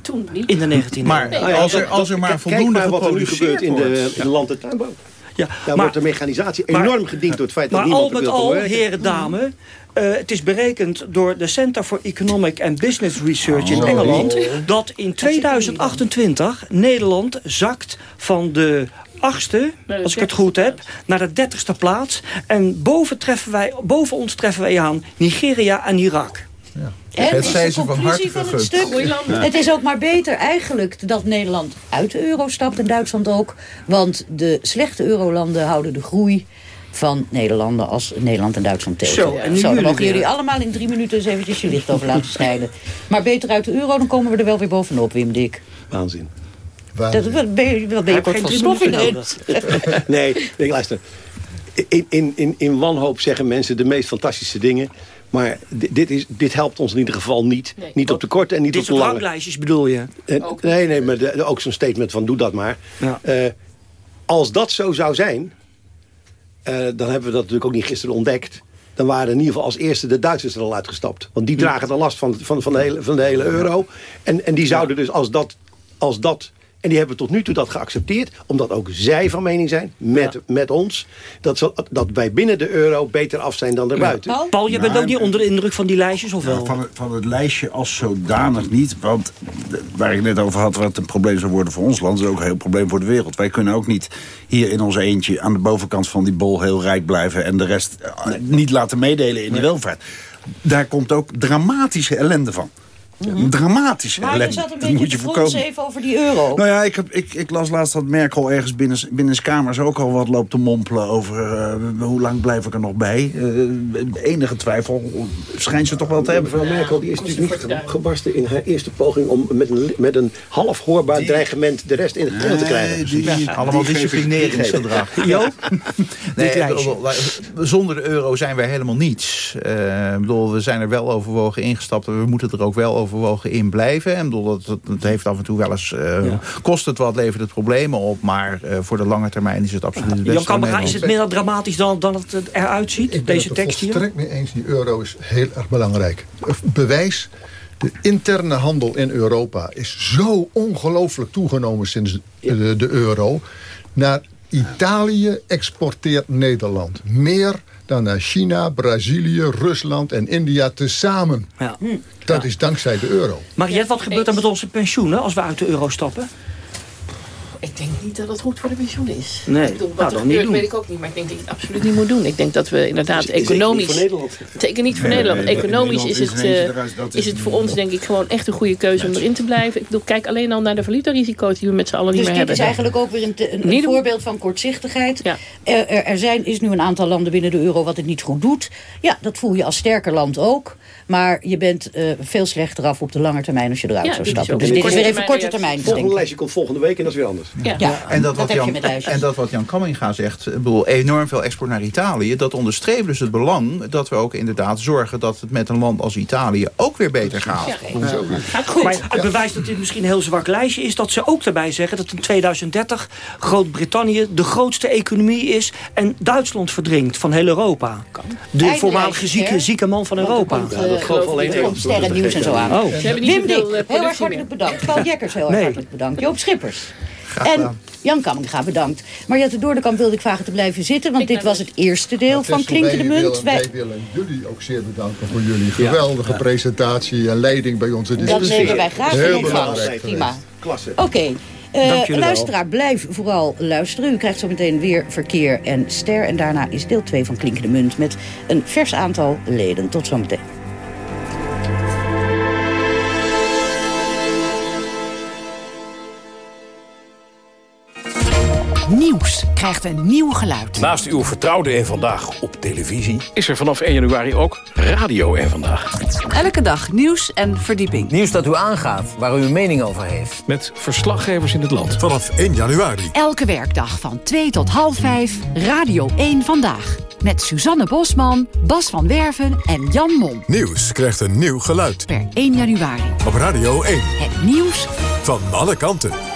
Toen niet. In de 19e Maar nee, als, er, als er maar voldoende Kijk maar wat er nu gebeurt in de, in de land- en tuinbouw. Ja, Daar maar, wordt de mechanisatie enorm maar, gediend door het feit dat maar niemand al met al, heren, dames... Uh, het is berekend door de Center for Economic and Business Research in Oh. Engeland... dat in 2028 Nederland zakt van de achtste, als ik het goed heb, naar de dertigste plaats. En boven, treffen wij, boven ons treffen wij aan Nigeria en Irak. Ja. En Het is zijn de van conclusie van het stuk. Ja. Het is ook maar beter eigenlijk dat Nederland uit de euro stapt en Duitsland ook. Want de slechte eurolanden houden de groei van Nederlanden als Nederland en Duitsland tegen. Zo, en nu Zo, dan jullie mogen jullie weer. allemaal in drie minuten eens eventjes je licht over laten schijnen. Maar beter uit de euro, dan komen we er wel weer bovenop, Wim Dik. Waanzin. Dat, wat ben je, wat ben je kort van in? [LAUGHS] nee, nee, luister. In, in, in, in wanhoop zeggen mensen de meest fantastische dingen. Maar dit, dit, is, dit helpt ons in ieder geval niet. Nee. Niet op de korte en niet Dit op de soort lange. ranglijstjes bedoel je? En- nee, nee, maar de- ook zo'n statement van doe dat maar. Ja. Eh, als dat zo zou zijn... eh, dan hebben we dat natuurlijk ook niet gisteren ontdekt. Dan waren in ieder geval als eerste de Duitsers er al uitgestapt. Want die dragen de last van, van, van, de, hele, van de hele euro. En, en die zouden dus als dat, als dat... En die hebben tot nu toe dat geaccepteerd. Omdat ook zij van mening zijn, met, met ons... Dat, ze- dat wij binnen de euro beter af zijn dan erbuiten. Paul? Paul, je bent Nou, ook niet onder de indruk van die lijstjes, of wel? Ja, van, het, van het lijstje als zodanig niet. Want waar ik net over had, wat een probleem zou worden voor ons land... is ook een heel probleem voor de wereld. Wij kunnen ook niet hier in ons eentje aan de bovenkant van die bol heel rijk blijven... en de rest eh, niet laten meedelen in die welvaart. Daar komt ook dramatische ellende van. Dramatische Maar je zat een beetje moet je voorkomen. even over die euro. Nou ja, ik, heb, ik, ik las laatst dat Merkel ergens binnen, binnen zijn kamers ook al wat loopt te mompelen over eh, hoe lang blijf ik er nog bij. Eh, enige twijfel schijnt ze toch wel te hebben. Mevrouw Merkel die is natuurlijk niet ge- gebarsten in haar eerste poging... om met een, met een half hoorbaar dreigement de rest in de grond te krijgen. Nee, die- Ja. Allemaal Die disciplineringsgedrag. die. [LAUGHS] Jo? Nee, zonder de euro zijn wij helemaal niets. Eh, ik bedoel, we zijn er wel overwogen ingestapt. en We moeten er ook wel overwogen in blijven. En ik bedoel, dat, dat, dat heeft af en toe wel eens... eh, Kost het wat, levert het problemen op. Maar eh, voor de lange termijn is het absoluut het beste Jan voor Kammerga, is het minder dramatisch dan, dan het eruit ziet, Ik ben deze het er tekst hier? volstrekt mee eens. Die euro is heel erg belangrijk. Bewijs, de interne handel in Europa is zo ongelooflijk toegenomen sinds de, de euro. Naar Italië exporteert Nederland meer dan naar China, Brazilië, Rusland en India tezamen. Ja. Dat is dankzij de euro. Mariette, wat gebeurt er met onze pensioenen als we uit de euro stappen? Ik denk niet dat het goed voor de pensioen is. Nee, ik bedoel, nou, wat er gebeurt niet weet ik ook niet. Maar ik denk dat je het absoluut niet moet doen. Ik denk dat we inderdaad Zeker niet economisch... voor Nederland. Zeker niet voor Nee, Nederland. nee, Economisch Nederland is is het, eh, is is het voor ons denk ik gewoon echt een goede keuze om erin te blijven. Ik bedoel, kijk alleen al naar de valutarisico's die we met z'n allen niet Dus meer dit hebben. is eigenlijk ook weer een, een, Niet voorbeeld van kortzichtigheid. Er, er, er zijn, is nu een aantal landen binnen de euro wat het niet goed doet. Ja, dat voel je als sterker land ook. Maar je bent eh, veel slechter af op de lange termijn als je eruit Ja, zou dit stappen. Dus dit is weer even korte termijn. Het volgende lijstje komt volgende week en dat is weer anders. Ja, en, dat dat wat Jan, en dat wat Jan Kamminga zegt, ik bedoel, enorm veel export naar Italië. Dat onderstreept dus het belang dat we ook inderdaad zorgen dat het met een land als Italië ook weer beter gaat. Maar het bewijs dat dit misschien een heel zwak lijstje is... dat ze ook daarbij zeggen dat in 2030 Groot-Brittannië de grootste economie is... en Duitsland verdringt van heel Europa. De voormalige zieke, man van Europa. Want er komt, eh, er komt sterrennieuws en zo aan. Oh. Ze hebben niet Wim Dik, eh, heel erg hartelijk bedankt. Paul Jekkers, heel erg Nee. hartelijk bedankt. Joop Schippers. En. Jan Kamminga, bedankt. Mariette Doordekamp wilde ik vragen te blijven zitten... want dit was het eerste deel van Klinken de Munt. Wij, Wij willen jullie ook zeer bedanken voor jullie geweldige presentatie en leiding bij onze discussie. dat nemen wij graag in Heel belangrijk Prima. Klasse. Oké. Eh, wel. luisteraar, blijf vooral luisteren. U krijgt zo meteen weer verkeer en ster. En daarna is deel 2 van Klinkende Munt... met een vers aantal leden. Tot zometeen. Nieuws krijgt een nieuw geluid. Naast uw vertrouwde en vandaag op televisie... is er vanaf 1 januari ook radio en vandaag. Elke dag nieuws en verdieping. Nieuws dat u aangaat, waar u een mening over heeft. Met verslaggevers in het land. Vanaf 1 januari. Elke werkdag van 2 tot half 5. Radio 1 Vandaag. Met Suzanne Bosman, Bas van Werven en Jan Mom. Nieuws krijgt een nieuw geluid. Per 1 januari. Op Radio 1. Het nieuws Van alle kanten.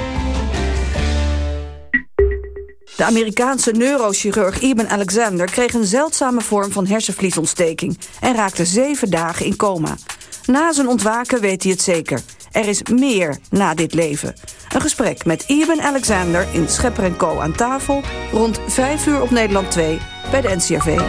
De Amerikaanse neurochirurg Eben Alexander kreeg een zeldzame vorm van hersenvliesontsteking en raakte zeven dagen in coma. Na zijn ontwaken weet hij het zeker. Er is meer na dit leven. Een gesprek met Eben Alexander in Schepper Co aan tafel rond 5 uur op Nederland 2 bij de NCRV.